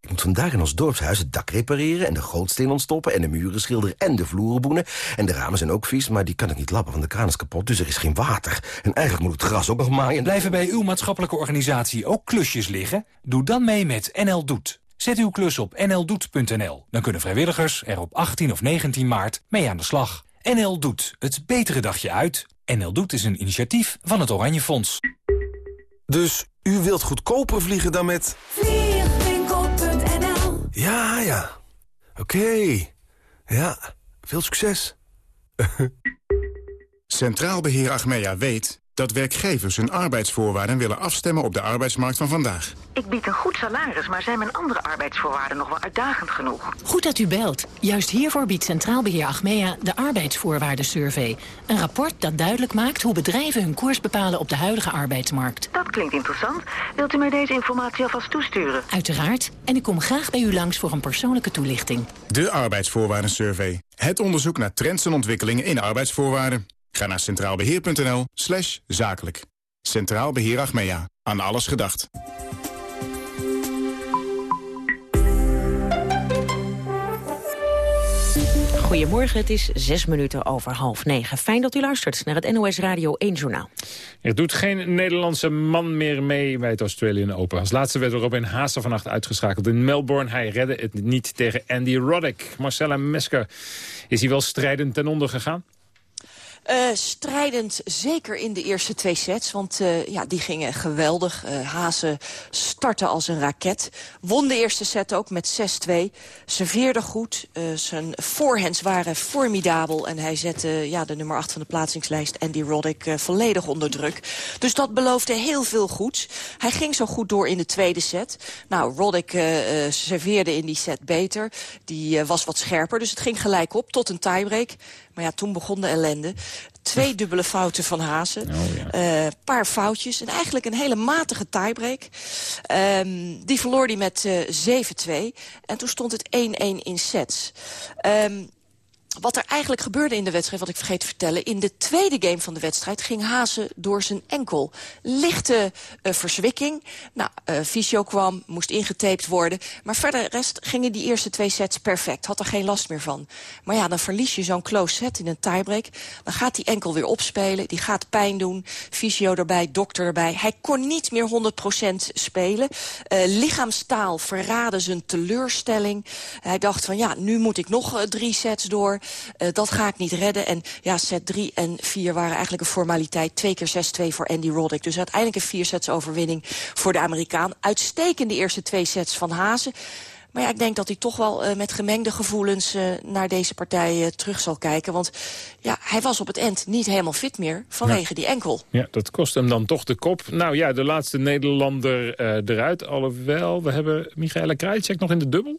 Ik moet vandaag in ons dorpshuis het dak repareren... en de gootsteen ontstoppen en de muren schilderen en de vloeren boenen. En de ramen zijn ook vies, maar die kan ik niet lappen, want de kraan is kapot. Dus er is geen water. En eigenlijk moet het gras ook nog maaien. Blijven bij uw maatschappelijke organisatie ook klusjes liggen? Doe dan mee met NL Doet. Zet uw klus op nldoet.nl. Dan kunnen vrijwilligers er op 18 of 19 maart mee aan de slag. NL Doet, het betere dagje uit. NL Doet is een initiatief van het Oranje Fonds. Dus u wilt goedkoper vliegen dan met... Vliegwinkel.nl Ja, ja. Oké. Ja, veel succes. (laughs) Centraal Beheer Achmea weet dat werkgevers hun arbeidsvoorwaarden willen afstemmen op de arbeidsmarkt van vandaag. Ik bied een goed salaris, maar zijn mijn andere arbeidsvoorwaarden nog wel uitdagend genoeg? Goed dat u belt. Juist hiervoor biedt Centraal Beheer Achmea de arbeidsvoorwaardensurvey. Een rapport dat duidelijk maakt hoe bedrijven hun koers bepalen op de huidige arbeidsmarkt. Dat klinkt interessant. Wilt u mij deze informatie alvast toesturen? Uiteraard. En ik kom graag bij u langs voor een persoonlijke toelichting. De arbeidsvoorwaardensurvey. Het onderzoek naar trends en ontwikkelingen in arbeidsvoorwaarden. Ga naar centraalbeheer.nl slash zakelijk. Centraal Beheer Achmea. Aan alles gedacht. Goedemorgen, het is zes minuten over half negen. Fijn dat u luistert naar het NOS Radio 1 Journaal. Er doet geen Nederlandse man meer mee bij het Australian Open. Als laatste werd Robin Haase vannacht uitgeschakeld in Melbourne. Hij redde het niet tegen Andy Roddick. Marcella Mesker, is hij wel strijdend ten onder gegaan? Uh, strijdend, zeker in de eerste twee sets. Want uh, ja, die gingen geweldig. Uh, Hazen startte als een raket. Won de eerste set ook met 6-2. Serveerde goed. zijn forehands waren formidabel. En hij zette ja, de nummer 8 van de plaatsingslijst, Andy Roddick, volledig onder druk. Dus dat beloofde heel veel goeds. Hij ging zo goed door in de tweede set. Nou, Roddick serveerde in die set beter. Die was wat scherper, dus het ging gelijk op tot een tiebreak. Maar ja, toen begon de ellende. Twee dubbele fouten van Hazen. Een oh, ja. uh, paar foutjes. En eigenlijk een hele matige tiebreak. Um, die verloor hij met uh, 7-2. En toen stond het 1-1 in sets. Um, wat er eigenlijk gebeurde in de wedstrijd, wat ik vergeet te vertellen... in de tweede game van de wedstrijd ging Hazen door zijn enkel. Lichte uh, verzwikking. Nou, uh, Fysio kwam, moest ingetaped worden. Maar verder rest gingen die eerste twee sets perfect. Had er geen last meer van. Maar ja, dan verlies je zo'n close set in een tiebreak. Dan gaat die enkel weer opspelen. Die gaat pijn doen. Fysio erbij, dokter erbij. Hij kon niet meer 100% spelen. Uh, lichaamstaal verraadde zijn teleurstelling. Hij dacht van ja, nu moet ik nog drie sets door. Uh, dat ga ik niet redden. En ja, set 3 en 4 waren eigenlijk een formaliteit. Twee keer 6-2 voor Andy Roddick. Dus uiteindelijk een vier sets overwinning voor de Amerikaan. Uitstekende eerste twee sets van Hazen. Maar ja, ik denk dat hij toch wel uh, met gemengde gevoelens uh, naar deze partij uh, terug zal kijken. Want ja, hij was op het eind niet helemaal fit meer vanwege ja. die enkel. Ja, dat kost hem dan toch de kop. Nou ja, de laatste Nederlander eruit. Alhoewel, we hebben Michaela Krajicek nog in de dubbel.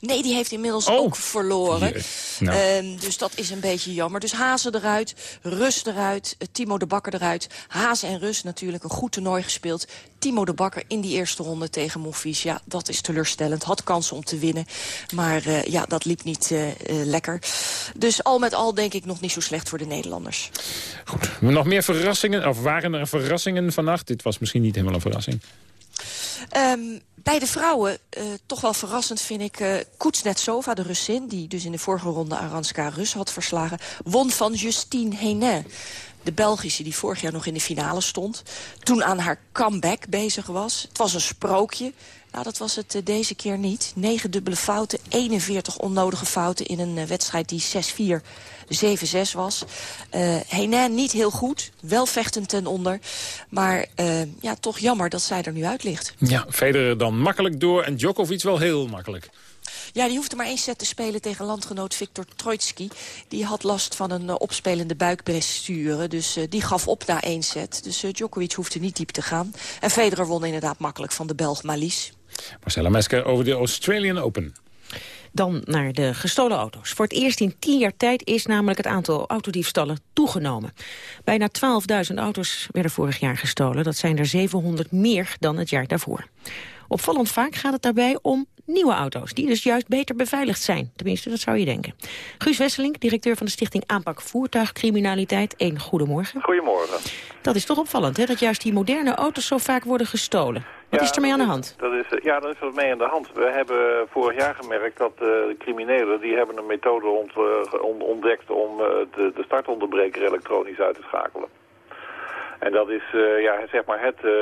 Nee, die heeft inmiddels oh. ook verloren. Nou. Um, dus dat is een beetje jammer. Dus Hazen eruit, Rus eruit, Timo de Bakker eruit. Hazen en Rus natuurlijk een goed toernooi gespeeld. Timo de Bakker in die eerste ronde tegen Monfils. Ja, dat is teleurstellend. Had kansen om te winnen. Maar uh, ja, dat liep niet uh, uh, lekker. Dus al met al denk ik nog niet zo slecht voor de Nederlanders. Goed. Nog meer verrassingen? Of waren er verrassingen vannacht? Dit was misschien niet helemaal een verrassing. Um, bij de vrouwen, uh, toch wel verrassend vind ik... Uh, Kuznetsova, de Russin, die dus in de vorige ronde Aranska Rus had verslagen... won van Justine Henin. De Belgische die vorig jaar nog in de finale stond. Toen aan haar comeback bezig was. Het was een sprookje. Nou, dat was het uh, deze keer niet. Negen dubbele fouten, 41 onnodige fouten in een uh, wedstrijd die 6-4 7-6 was. Uh, Henin niet heel goed, wel vechtend ten onder. Maar uh, ja, toch jammer dat zij er nu uit ligt. Ja, Federer dan makkelijk door en Djokovic wel heel makkelijk. Ja, die hoefde maar één set te spelen tegen landgenoot Viktor Troitsky. Die had last van een uh, opspelende buikblessure. Dus uh, die gaf op na één set. Dus uh, Djokovic hoefde niet diep te gaan. En Federer won inderdaad makkelijk van de Belg Malice. Marcella Mesker over de Australian Open. Dan naar de gestolen auto's. Voor het eerst in tien jaar tijd is namelijk het aantal autodiefstallen toegenomen. Bijna 12.000 auto's werden vorig jaar gestolen. Dat zijn er 700 meer dan het jaar daarvoor. Opvallend vaak gaat het daarbij om nieuwe auto's... die dus juist beter beveiligd zijn. Tenminste, dat zou je denken. Guus Wesseling, directeur van de Stichting Aanpak Voertuigcriminaliteit. Een goedemorgen. Goedemorgen. Dat is toch opvallend, hè? Dat juist die moderne auto's zo vaak worden gestolen. Wat is er mee aan de hand? Dat is, ja, dat is wat mee aan de hand. We hebben vorig jaar gemerkt dat uh, de criminelen... die hebben een methode ont, uh, ontdekt om uh, de, de startonderbreker elektronisch uit te schakelen. En dat is uh, ja, zeg maar het, uh,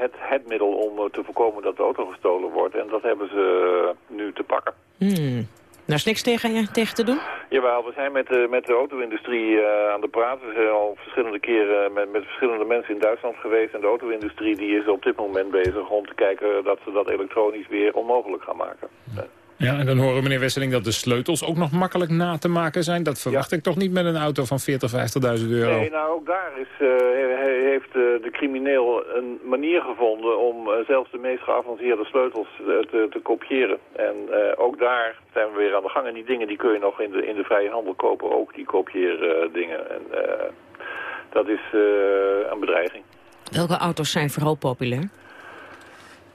het, het middel om te voorkomen dat de auto gestolen wordt. En dat hebben ze nu te pakken. Hmm. Daar is niks tegen, tegen te doen? Jawel, we zijn met, de, met de auto-industrie uh, aan de praat. We zijn al verschillende keren met, met verschillende mensen in Duitsland geweest. En de auto-industrie die is op dit moment bezig om te kijken dat ze dat elektronisch weer onmogelijk gaan maken. Ja, en dan horen meneer Wesseling dat de sleutels ook nog makkelijk na te maken zijn. Dat verwacht ja. ik toch niet met een auto van 40, 50.000 euro. Nee, nou ook daar is, uh, heeft uh, de crimineel een manier gevonden om uh, zelfs de meest geavanceerde sleutels te, te, kopiëren. En ook daar zijn we weer aan de gang. En die dingen die kun je nog in de, in de vrije handel kopen, ook die kopieerdingen. dingen. En dat is een bedreiging. Welke auto's zijn vooral populair?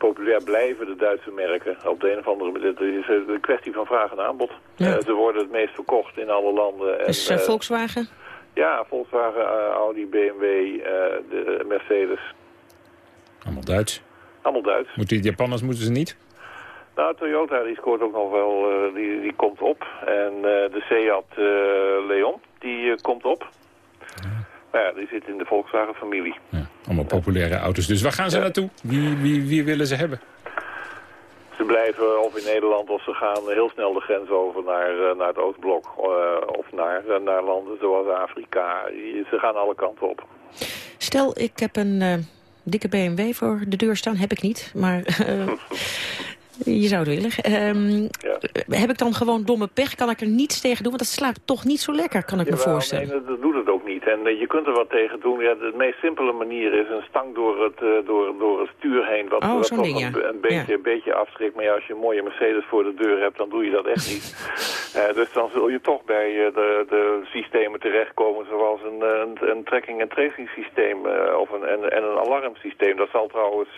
Populair blijven de Duitse merken. Op de een of andere manier. Het is een kwestie van vraag en aanbod. Ja. Uh, ze worden het meest verkocht in alle landen. En, dus uh, Volkswagen? Ja, Volkswagen, uh, Audi, BMW, de Mercedes. Allemaal Duits? Allemaal Duits. Moeten die Japanners moeten ze niet? Nou, Toyota die scoort ook nog wel, die, die komt op. En de Seat Leon, die komt op. Ja. Nou ja, die zit in de Volkswagen-familie. Ja, allemaal populaire auto's. Dus waar gaan ze ja. naartoe? Wie, wie, wie willen ze hebben? Ze blijven of in Nederland of ze gaan heel snel de grens over naar, naar het Oostblok. Uh, of naar, naar landen zoals Afrika. Ze gaan alle kanten op. Stel, ik heb een uh, dikke BMW voor de deur staan. Heb ik niet, maar... Uh, (laughs) Je zou het willen. Um, ja. Heb ik dan gewoon domme pech? Kan ik er niets tegen doen? Want dat slaapt toch niet zo lekker, kan ik Jawel, me voorstellen. Nee, dat doet het ook niet. En uh, je kunt er wat tegen doen. Ja, de meest simpele manier is een stang door het, uh, door, door het stuur heen. Wat, oh, wat toch ding, een, beetje, ja. een beetje afschrikt. Maar ja, als je een mooie Mercedes voor de deur hebt, dan doe je dat echt niet. uh, (laughs) dus dan zul je toch bij de, de systemen terechtkomen. Zoals een, een, een tracking- en tracing systeem of een, en, en een alarmsysteem. Dat zal trouwens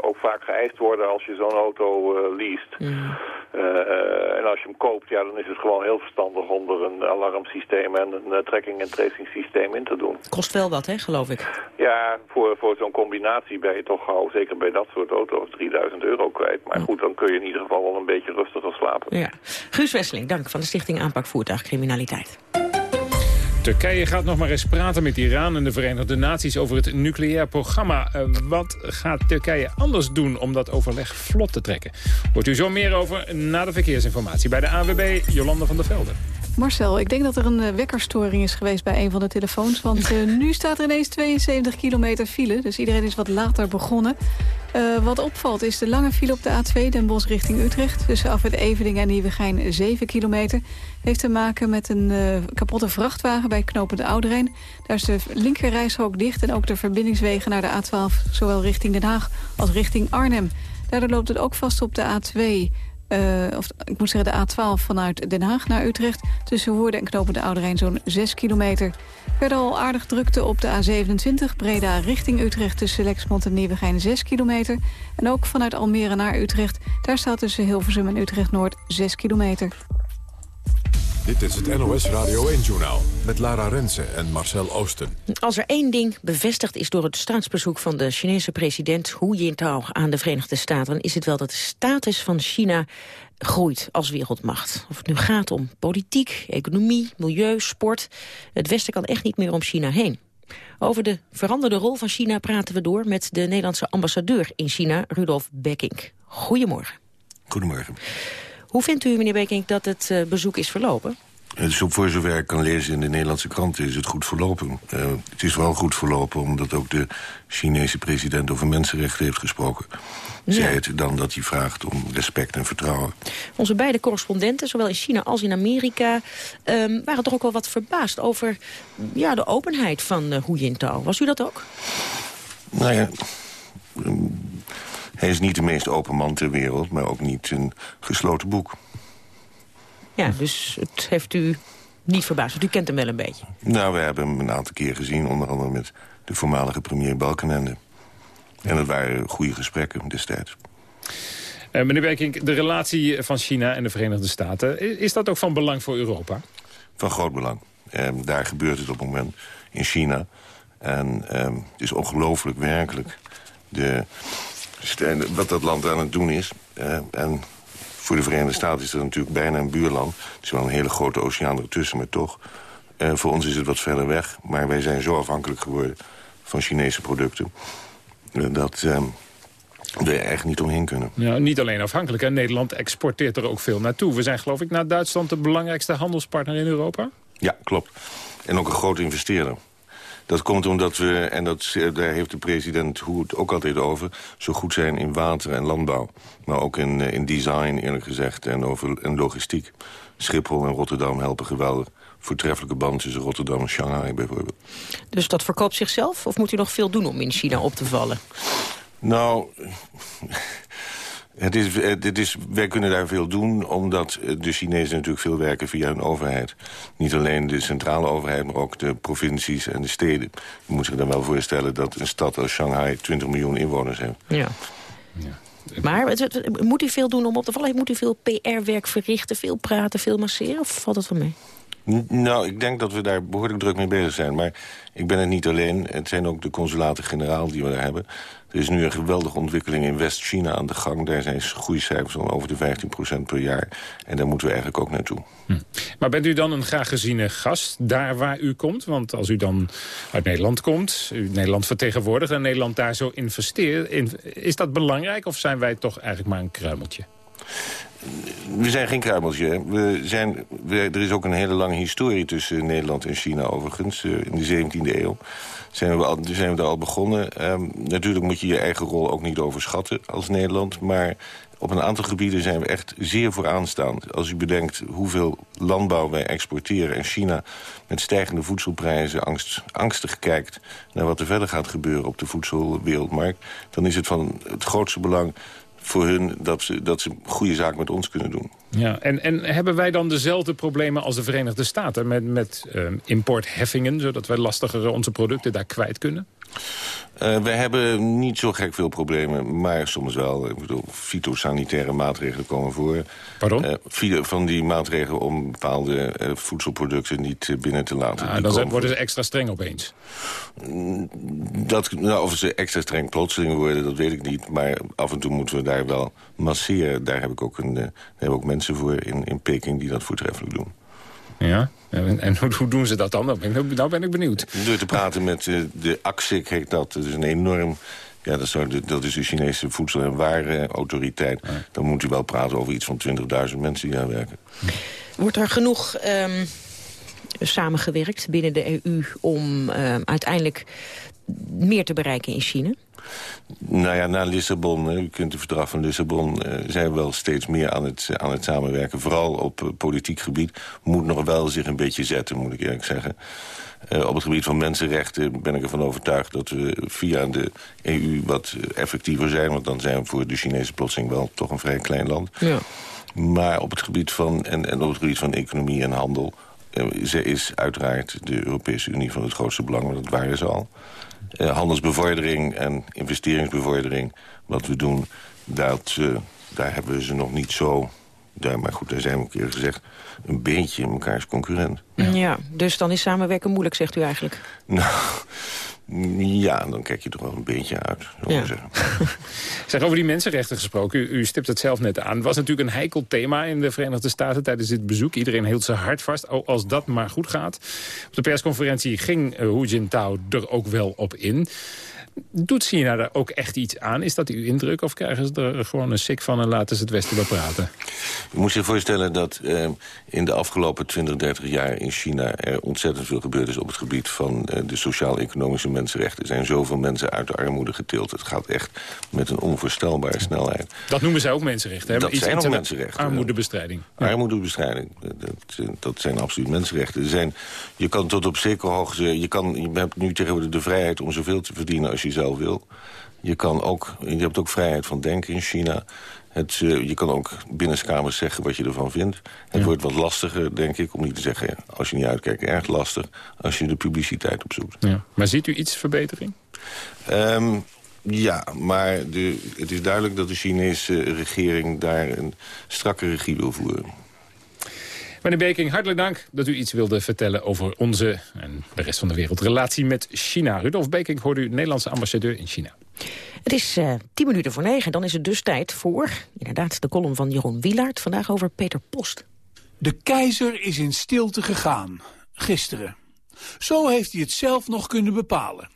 ook vaak geëist worden als je zo'n auto leest. Mm. Uh, en als je hem koopt, ja, dan is het gewoon heel verstandig om er een alarmsysteem en een uh, tracking- en tracing systeem in te doen. Kost wel wat, hè, geloof ik. Ja, voor, voor zo'n combinatie ben je toch gauw, zeker bij dat soort auto's, 3000 euro kwijt. Maar goed, dan kun je in ieder geval wel een beetje rustiger slapen. Ja. Guus Wesseling, dank van de Stichting Aanpak Voertuigcriminaliteit. Turkije gaat nog maar eens praten met Iran en de Verenigde Naties over het nucleair programma. Uh, wat gaat Turkije anders doen om dat overleg vlot te trekken? Hoort u zo meer over na de verkeersinformatie bij de AWB Jolanda van der Velde. Marcel, ik denk dat er een uh, wekkerstoring is geweest bij een van de telefoons. Want uh, nu staat er ineens 72 kilometer file. Dus iedereen is wat later begonnen. Uh, wat opvalt is de lange file op de A2 Den Bosch richting Utrecht. Tussen Afwet Evening en Nieuwegein 7 kilometer. Heeft te maken met een uh, kapotte vrachtwagen bij knopen de Ouderijn. Daar is de linkerrijstrook dicht en ook de verbindingswegen naar de A12... zowel richting Den Haag als richting Arnhem. Daardoor loopt het ook vast op de A2... Uh, of ik moet zeggen de A12 vanuit Den Haag naar Utrecht. Tussen Woerden en Knopen de Oude zo'n 6 kilometer. Verder al aardig drukte op de A27 Breda richting Utrecht... tussen Lexmond en Nieuwegein 6 kilometer. En ook vanuit Almere naar Utrecht. Daar staat tussen Hilversum en Utrecht-Noord 6 kilometer. Dit is het NOS Radio 1-journaal met Lara Rensen en Marcel Oosten. Als er één ding bevestigd is door het staatsbezoek van de Chinese president Hu Jintao aan de Verenigde Staten, is het wel dat de status van China groeit als wereldmacht. Of het nu gaat om politiek, economie, milieu, sport. Het Westen kan echt niet meer om China heen. Over de veranderde rol van China praten we door met de Nederlandse ambassadeur in China, Rudolf Bekink. Goedemorgen. Goedemorgen. Hoe vindt u, meneer Bekink, dat het uh, bezoek is verlopen? Dus voor zover ik kan lezen in de Nederlandse kranten is het goed verlopen. Uh, het is wel goed verlopen omdat ook de Chinese president over mensenrechten heeft gesproken. Ja. Zij het dan dat hij vraagt om respect en vertrouwen. Onze beide correspondenten, zowel in China als in Amerika... Um, waren toch ook wel wat verbaasd over ja, de openheid van uh, Hu Jintao. Was u dat ook? Nou ja... Um, Hij is niet de meest open man ter wereld, maar ook niet een gesloten boek. Ja, dus het heeft u niet verbaasd, want u kent hem wel een beetje. Nou, we hebben hem een aantal keer gezien, onder andere met de voormalige premier Balkenende. En dat waren goede gesprekken destijds. Uh, meneer Berking, de relatie van China en de Verenigde Staten... is dat ook van belang voor Europa? Van groot belang. Uh, daar gebeurt het op het moment in China. En uh, het is ongelooflijk werkelijk de, wat dat land aan het doen is. Eh, en voor de Verenigde Staten is dat natuurlijk bijna een buurland. Er is wel een hele grote oceaan ertussen, maar toch... Uh, voor ons is het wat verder weg. Maar wij zijn zo afhankelijk geworden van Chinese producten... Uh, dat uh, we er echt niet omheen kunnen. Ja, niet alleen afhankelijk. Hè? Nederland exporteert er ook veel naartoe. We zijn geloof ik na Duitsland de belangrijkste handelspartner in Europa? Ja, klopt. En ook een grote investeerder. Dat komt omdat we, en dat, daar heeft de president Hoed ook altijd over... zo goed zijn in water en landbouw. Maar ook in, in design, eerlijk gezegd, en, over, en logistiek. Schiphol en Rotterdam helpen geweldig. Voortreffelijke band tussen Rotterdam en Shanghai bijvoorbeeld. Dus dat verkoopt zichzelf? Of moet u nog veel doen om in China op te vallen? Nou, het is, het is, wij kunnen daar veel doen, omdat de Chinezen natuurlijk veel werken via hun overheid. Niet alleen de centrale overheid, maar ook de provincies en de steden. Je moet zich dan wel voorstellen dat een stad als Shanghai 20 miljoen inwoners heeft. Ja. ja. Maar het, het, moet u veel doen om op te vallen? Moet u veel PR-werk verrichten, veel praten, veel masseren? Of valt het wel mee? Nou, ik denk dat we daar behoorlijk druk mee bezig zijn. Maar ik ben het niet alleen. Het zijn ook de consulaten-generaal die we daar hebben. Er is nu een geweldige ontwikkeling in West-China aan de gang. Daar zijn groeicijfers van over de 15% per jaar. En daar moeten we eigenlijk ook naartoe. Hm. Maar bent u dan een graag geziene gast daar waar u komt? Want als u dan uit Nederland komt, u Nederland vertegenwoordigt... en Nederland daar zo investeert, is dat belangrijk? Of zijn wij toch eigenlijk maar een kruimeltje? We zijn geen kruimeltje. We zijn, er is ook een hele lange historie tussen Nederland en China overigens. Uh, in de 17e eeuw zijn we, al, daar al begonnen. Um, natuurlijk moet je je eigen rol ook niet overschatten als Nederland. Maar op een aantal gebieden zijn we echt zeer vooraanstaand. Als u bedenkt hoeveel landbouw wij exporteren... en China met stijgende voedselprijzen angst, angstig kijkt... naar wat er verder gaat gebeuren op de voedselwereldmarkt... dan is het van het grootste belang voor hun dat ze, dat ze goede zaken met ons kunnen doen. Ja, en, en hebben wij dan dezelfde problemen als de Verenigde Staten... met, met uh, importheffingen, zodat wij lastiger onze producten daar kwijt kunnen? Uh, we hebben niet zo gek veel problemen, maar soms wel. Ik bedoel, fytosanitaire maatregelen komen voor. Pardon? Uh, van die maatregelen om bepaalde uh, voedselproducten niet binnen te laten. Ah, dan zijn, worden ze extra streng opeens? Mm, dat, nou, of ze extra streng plotseling worden, dat weet ik niet. Maar af en toe moeten we daar wel masseren. Daar heb ik ook, een, daar ook mensen voor in, in Peking die dat voortreffelijk doen. Ja? En, en hoe, doen ze dat dan? Nou ben ik, nou ben ik benieuwd. Door te praten met uh, de AXIC heet dat. Dat is een enorm... Ja, dat is, de, dat is de Chinese Voedsel- en Warenautoriteit. Ja. Dan moet u wel praten over iets van 20.000 mensen die daar werken. Wordt er genoeg um, samengewerkt binnen de EU... om uh, uiteindelijk meer te bereiken in China? Nou ja, na Lissabon, u kunt het verdrag van Lissabon... Uh, zijn we wel steeds meer aan het, aan het samenwerken. Vooral op uh, politiek gebied moet nog wel zich een beetje zetten, moet ik eerlijk zeggen. Uh, op het gebied van mensenrechten ben ik ervan overtuigd... dat we via de EU wat effectiever zijn. Want dan zijn we voor de Chinese plotsing wel toch een vrij klein land. Ja. Maar op het gebied van, en, en op het gebied van economie en handel... ze is uiteraard de Europese Unie van het grootste belang, want dat waren ze al. Uh, handelsbevordering en investeringsbevordering, wat we doen, dat, uh, daar hebben we ze nog niet zo... Daar, maar goed, daar zijn we een keer gezegd een beetje elkaars concurrent. Ja. ja, dus dan is samenwerken moeilijk, zegt u eigenlijk? Nou, ja, dan kijk je toch wel een beetje uit, ja. zeggen. (laughs) zeg, over die mensenrechten gesproken, u, u stipt het zelf net aan. Het was natuurlijk een heikel thema in de Verenigde Staten tijdens dit bezoek. Iedereen hield zijn hart vast, oh, als dat maar goed gaat. Op de persconferentie ging uh, Hu Jintao er ook wel op in. Doet China daar ook echt iets aan? Is dat uw indruk? Of krijgen ze er gewoon een sik van en laten ze het Westen wel praten? Je moet zich voorstellen dat eh, in de afgelopen 20, 30 jaar in China... er ontzettend veel gebeurd is op het gebied van eh, de sociaal-economische mensenrechten. Er zijn zoveel mensen uit de armoede getild. Het gaat echt met een onvoorstelbare snelheid. Dat noemen zij ook mensenrechten? Hè? Dat iets, zijn ook mensenrechten. Armoedebestrijding. Ja. Armoedebestrijding. Dat, dat, zijn absoluut mensenrechten. Er zijn, je kan tot op zekere hoogte... Je, kan, je hebt nu tegenwoordig de vrijheid om zoveel te verdienen als als je zelf wil. Je, kan ook, je hebt ook vrijheid van denken in China. Het, uh, je kan ook binnenskamers zeggen wat je ervan vindt. Het wordt wat lastiger, denk ik, om niet te zeggen... als je niet uitkijkt, erg lastig... als je de publiciteit opzoekt. Ja. Maar ziet u iets verbetering? Um, ja, maar de, het is duidelijk dat de Chinese regering... daar een strakke regie wil voeren. Meneer Beking, hartelijk dank dat u iets wilde vertellen over onze en de rest van de wereld relatie met China. Rudolf Beking hoort u Nederlandse ambassadeur in China. Het is uh, tien minuten voor negen. Dan is het dus tijd voor, inderdaad, de column van Jeroen Wielaert. Vandaag over Peter Post. De keizer is in stilte gegaan. Gisteren. Zo heeft hij het zelf nog kunnen bepalen.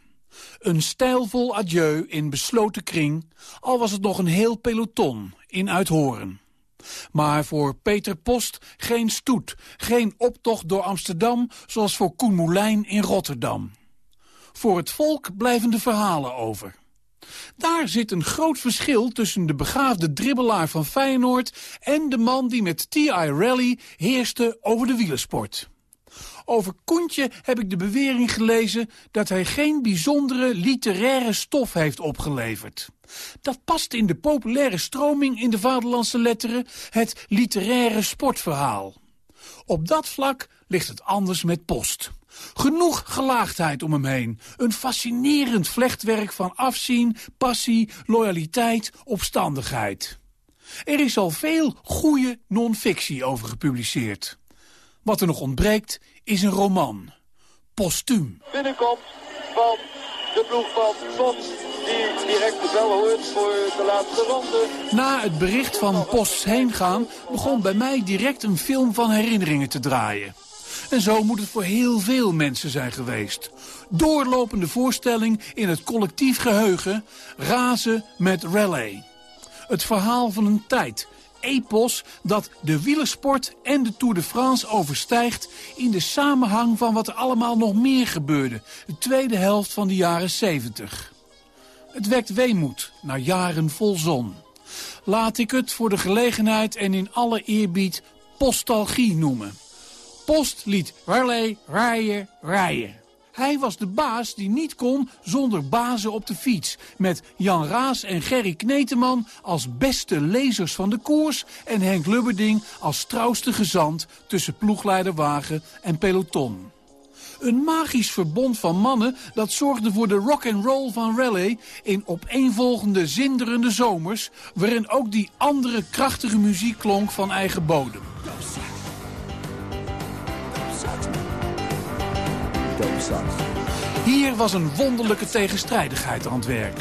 Een stijlvol adieu in besloten kring, al was het nog een heel peloton in Uithoren. Maar voor Peter Post geen stoet, geen optocht door Amsterdam... zoals voor Koen Moulijn in Rotterdam. Voor het volk blijven de verhalen over. Daar zit een groot verschil tussen de begaafde dribbelaar van Feyenoord... en de man die met T.I. Rally heerste over de wielersport. Over Koentje heb ik de bewering gelezen dat hij geen bijzondere literaire stof heeft opgeleverd. Dat past in de populaire stroming in de vaderlandse letteren, het literaire sportverhaal. Op dat vlak ligt het anders met Post. Genoeg gelaagdheid om hem heen. Een fascinerend vlechtwerk van afzien, passie, loyaliteit, opstandigheid. Er is al veel goede non-fictie over gepubliceerd. Wat er nog ontbreekt is een roman. Postuum. Binnenkomt van de ploeg van Post die direct de bel hoort voor de laatste ronde. Na het bericht van Posts heengaan begon bij mij direct een film van herinneringen te draaien. En zo moet het voor heel veel mensen zijn geweest. Doorlopende voorstelling in het collectief geheugen, razen met rally. Het verhaal van een tijd epos dat de wielersport en de Tour de France overstijgt... in de samenhang van wat er allemaal nog meer gebeurde... de tweede helft van de jaren 70. Het wekt weemoed na jaren vol zon. Laat ik het voor de gelegenheid en in alle eerbied postalgie noemen. Post liet Raleigh rijden, rijden. Hij was de baas die niet kon zonder bazen op de fiets. Met Jan Raas en Gerry Kneteman als beste lezers van de koers... en Henk Lubberding als trouwste gezant tussen ploegleiderwagen en peloton. Een magisch verbond van mannen dat zorgde voor de rock and roll van Raleigh... in opeenvolgende zinderende zomers... waarin ook die andere krachtige muziek klonk van eigen bodem. Hier was een wonderlijke tegenstrijdigheid aan het werk.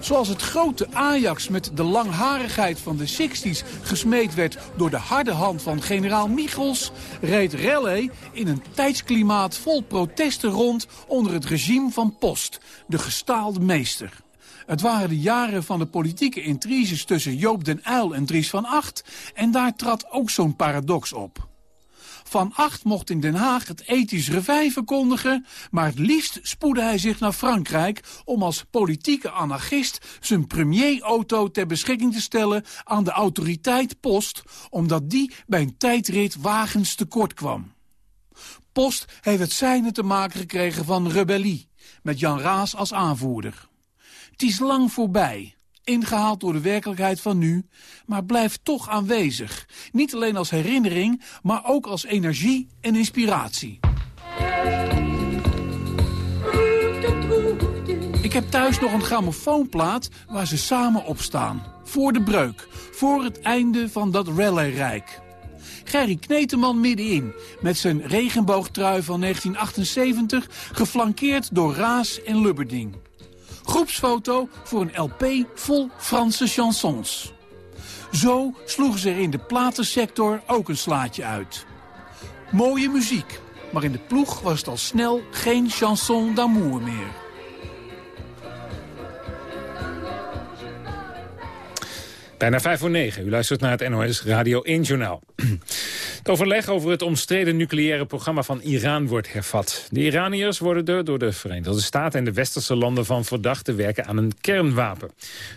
Zoals het grote Ajax met de langharigheid van de 60s gesmeed werd door de harde hand van generaal Michels, reed Raleigh in een tijdsklimaat vol protesten rond onder het regime van Post, de gestaalde meester. Het waren de jaren van de politieke intriges tussen Joop den Uyl en Dries van Acht en daar trad ook zo'n paradox op. Van Acht mocht in Den Haag het ethisch revij verkondigen... maar het liefst spoedde hij zich naar Frankrijk... om als politieke anarchist zijn premierauto ter beschikking te stellen... aan de autoriteit Post, omdat die bij een tijdrit wagens tekort kwam. Post heeft het zijne te maken gekregen van rebellie... met Jan Raas als aanvoerder. Het is lang voorbij ingehaald door de werkelijkheid van nu, maar blijft toch aanwezig. Niet alleen als herinnering, maar ook als energie en inspiratie. Ik heb thuis nog een grammofoonplaat waar ze samen op staan. Voor de breuk, voor het einde van dat rally-rijk. Gerry Kneteman middenin, met zijn regenboogtrui van 1978... geflankeerd door Raas en Lubberding. Groepsfoto voor een LP vol Franse chansons. Zo sloegen ze er in de platensector ook een slaatje uit. Mooie muziek, maar in de ploeg was het al snel geen chanson d'amour meer. Bijna vijf voor negen. U luistert naar het NOS Radio 1 Journaal. (clears throat) Het overleg over het omstreden nucleaire programma van Iran wordt hervat. De Iraniërs worden er door de Verenigde Staten en de westerse landen van verdacht te werken aan een kernwapen.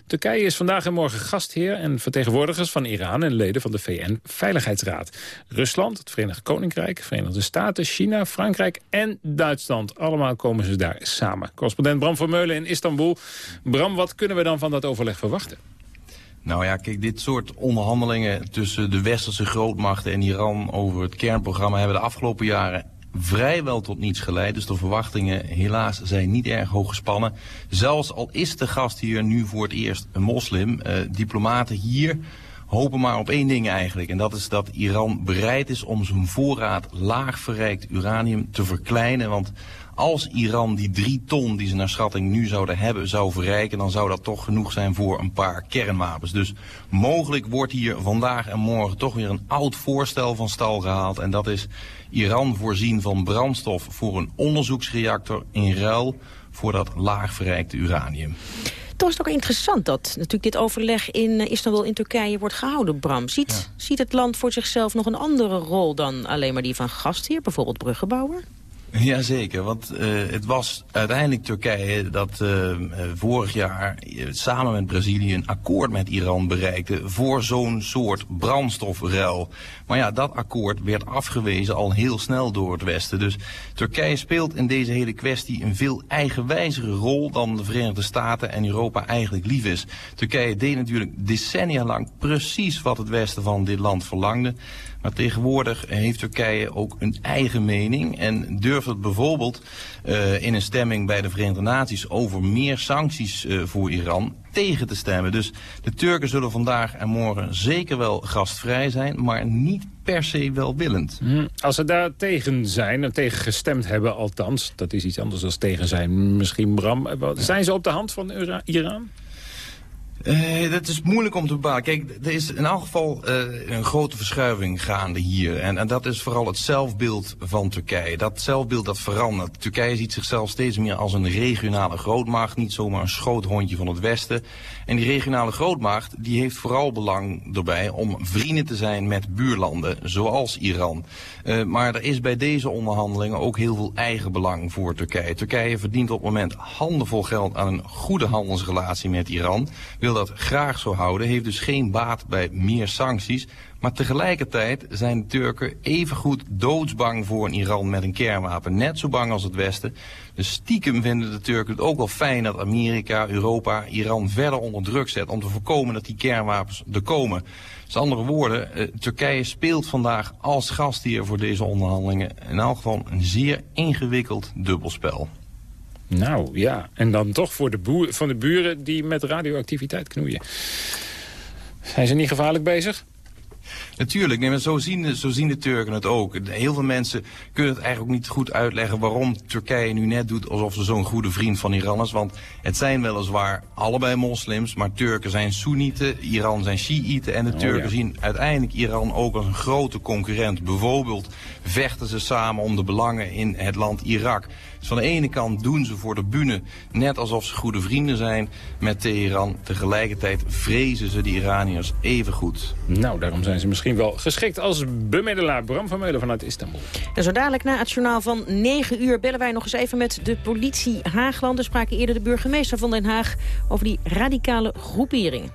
Turkije is vandaag en morgen gastheer en vertegenwoordigers van Iran en leden van de VN-veiligheidsraad. Rusland, het Verenigd Koninkrijk, Verenigde Staten, China, Frankrijk en Duitsland. Allemaal komen ze daar samen. Correspondent Bram Vermeulen in Istanbul. Bram, wat kunnen we dan van dat overleg verwachten? Nou ja, kijk, dit soort onderhandelingen tussen de westerse grootmachten en Iran over het kernprogramma hebben de afgelopen jaren vrijwel tot niets geleid. Dus de verwachtingen helaas zijn niet erg hoog gespannen. Zelfs al is de gast hier nu voor het eerst een moslim, eh, diplomaten hier hopen maar op één ding eigenlijk. En dat is dat Iran bereid is om zijn voorraad laag verrijkt uranium te verkleinen. Want als Iran die drie ton die ze naar schatting nu zouden hebben zou verrijken... dan zou dat toch genoeg zijn voor een paar kernwapens. Dus mogelijk wordt hier vandaag en morgen toch weer een oud voorstel van stal gehaald. En dat is Iran voorzien van brandstof voor een onderzoeksreactor in ruil voor dat laag verrijkte uranium. Toch is het ook interessant dat natuurlijk dit overleg in eh, Istanbul in Turkije wordt gehouden, Bram. Ziet, ziet het land voor zichzelf nog een andere rol dan alleen maar die van gastheer, bijvoorbeeld bruggenbouwer? (laughs) Jazeker, want uh, het was uiteindelijk Turkije dat uh, vorig jaar samen met Brazilië een akkoord met Iran bereikte voor zo'n soort brandstofruil. Maar ja, dat akkoord werd afgewezen al heel snel door het Westen. Dus Turkije speelt in deze hele kwestie een veel eigenwijzere rol dan de Verenigde Staten en Europa eigenlijk lief is. Turkije deed natuurlijk decennia lang precies wat het Westen van dit land verlangde. Maar tegenwoordig heeft Turkije ook een eigen mening en durft het bijvoorbeeld uh, in een stemming bij de Verenigde Naties over meer sancties uh, voor Iran tegen te stemmen. Dus de Turken zullen vandaag en morgen zeker wel gastvrij zijn, maar niet per se welwillend. Hm. Als ze daar tegen zijn, tegen gestemd hebben althans, dat is iets anders dan tegen zijn misschien Bram. Zijn ze op de hand van Iran? Uh, dat is moeilijk om te bepalen. Kijk, er is in elk geval uh, een grote verschuiving gaande hier. En, en dat is vooral het zelfbeeld van Turkije. Dat zelfbeeld dat verandert. Turkije ziet zichzelf steeds meer als een regionale grootmacht. Niet zomaar een schoothondje van het Westen. En die regionale grootmacht die heeft vooral belang erbij om vrienden te zijn met buurlanden. Zoals Iran. Uh, maar er is bij deze onderhandelingen ook heel veel eigen belang voor Turkije. Turkije verdient op het moment handenvol geld aan een goede handelsrelatie met Iran. Wil dat graag zo houden, heeft dus geen baat bij meer sancties. Maar tegelijkertijd zijn de Turken evengoed doodsbang voor een Iran met een kernwapen. Net zo bang als het Westen. Dus stiekem vinden de Turken het ook wel fijn dat Amerika, Europa, Iran verder onder druk zet... om te voorkomen dat die kernwapens er komen. Dus andere woorden, eh, Turkije speelt vandaag als gastheer voor deze onderhandelingen... in elk geval een zeer ingewikkeld dubbelspel. Nou ja, en dan toch voor de, boer, van de buren die met radioactiviteit knoeien. Zijn ze niet gevaarlijk bezig? Natuurlijk, nee, maar zo zien, zo zien de Turken het ook. Heel veel mensen kunnen het eigenlijk ook niet goed uitleggen waarom Turkije nu net doet alsof ze zo'n goede vriend van Iran is. Want het zijn weliswaar allebei moslims, maar Turken zijn Soenieten, Iran zijn Shiiten. En de oh, Turken zien uiteindelijk Iran ook als een grote concurrent. Bijvoorbeeld vechten ze samen om de belangen in het land Irak. Dus van de ene kant doen ze voor de bühne net alsof ze goede vrienden zijn met Teheran. Tegelijkertijd vrezen ze de Iraniërs even goed. Nou, daarom zijn ze misschien wel geschikt als bemiddelaar. Bram van Meulen vanuit Istanbul. En zo dadelijk na het journaal van 9 uur bellen wij nog eens even met de politie Haagland. Er spraken eerder de burgemeester van Den Haag over die radicale groeperingen.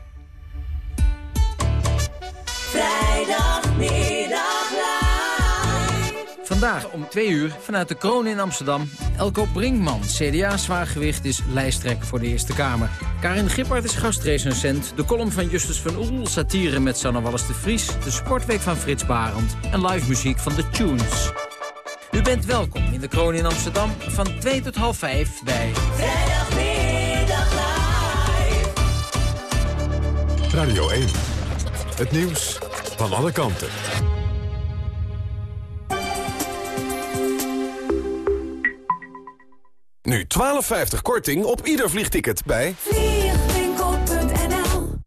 Vandaag om twee uur vanuit de kroon in Amsterdam. Elko Brinkman, CDA-zwaargewicht, is lijsttrekker voor de Eerste Kamer. Karin Gippard is gastrecensent. De column van Justus van Oel, satire met Sanne Wallis de Vries. De sportweek van Frits Barend. En live muziek van The Tunes. U bent welkom in de kroon in Amsterdam van 2 tot half 5 bij... Radio 1. Het nieuws van alle kanten. 12,50 korting op ieder vliegticket bij... Vliegwinkel.nl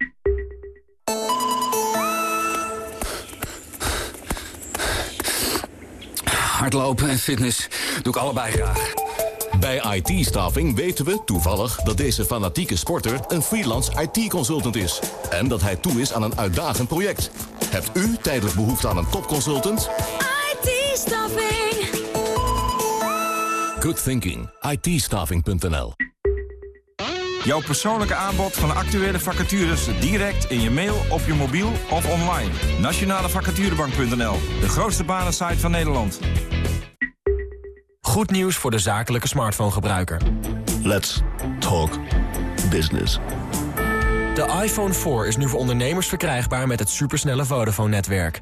Hardlopen en fitness doe ik allebei graag. Bij IT-staffing weten we toevallig dat deze fanatieke sporter een freelance IT-consultant is. En dat hij toe is aan een uitdagend project. Hebt u tijdelijk behoefte aan een topconsultant? IT-staffing. Good thinking. Jouw persoonlijke aanbod van actuele vacatures direct in je mail, op je mobiel of online. Nationalevacaturebank.nl, de grootste banensite van Nederland. Goed nieuws voor de zakelijke smartphone-gebruiker. Let's talk business. De iPhone 4 is nu voor ondernemers verkrijgbaar met het supersnelle Vodafone-netwerk.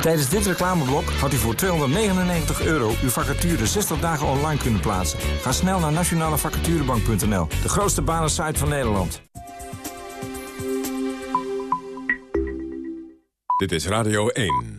Tijdens dit reclameblok had u voor 299 euro uw vacature 60 dagen online kunnen plaatsen. Ga snel naar nationalevacaturebank.nl, de grootste banensite van Nederland. Dit is Radio 1.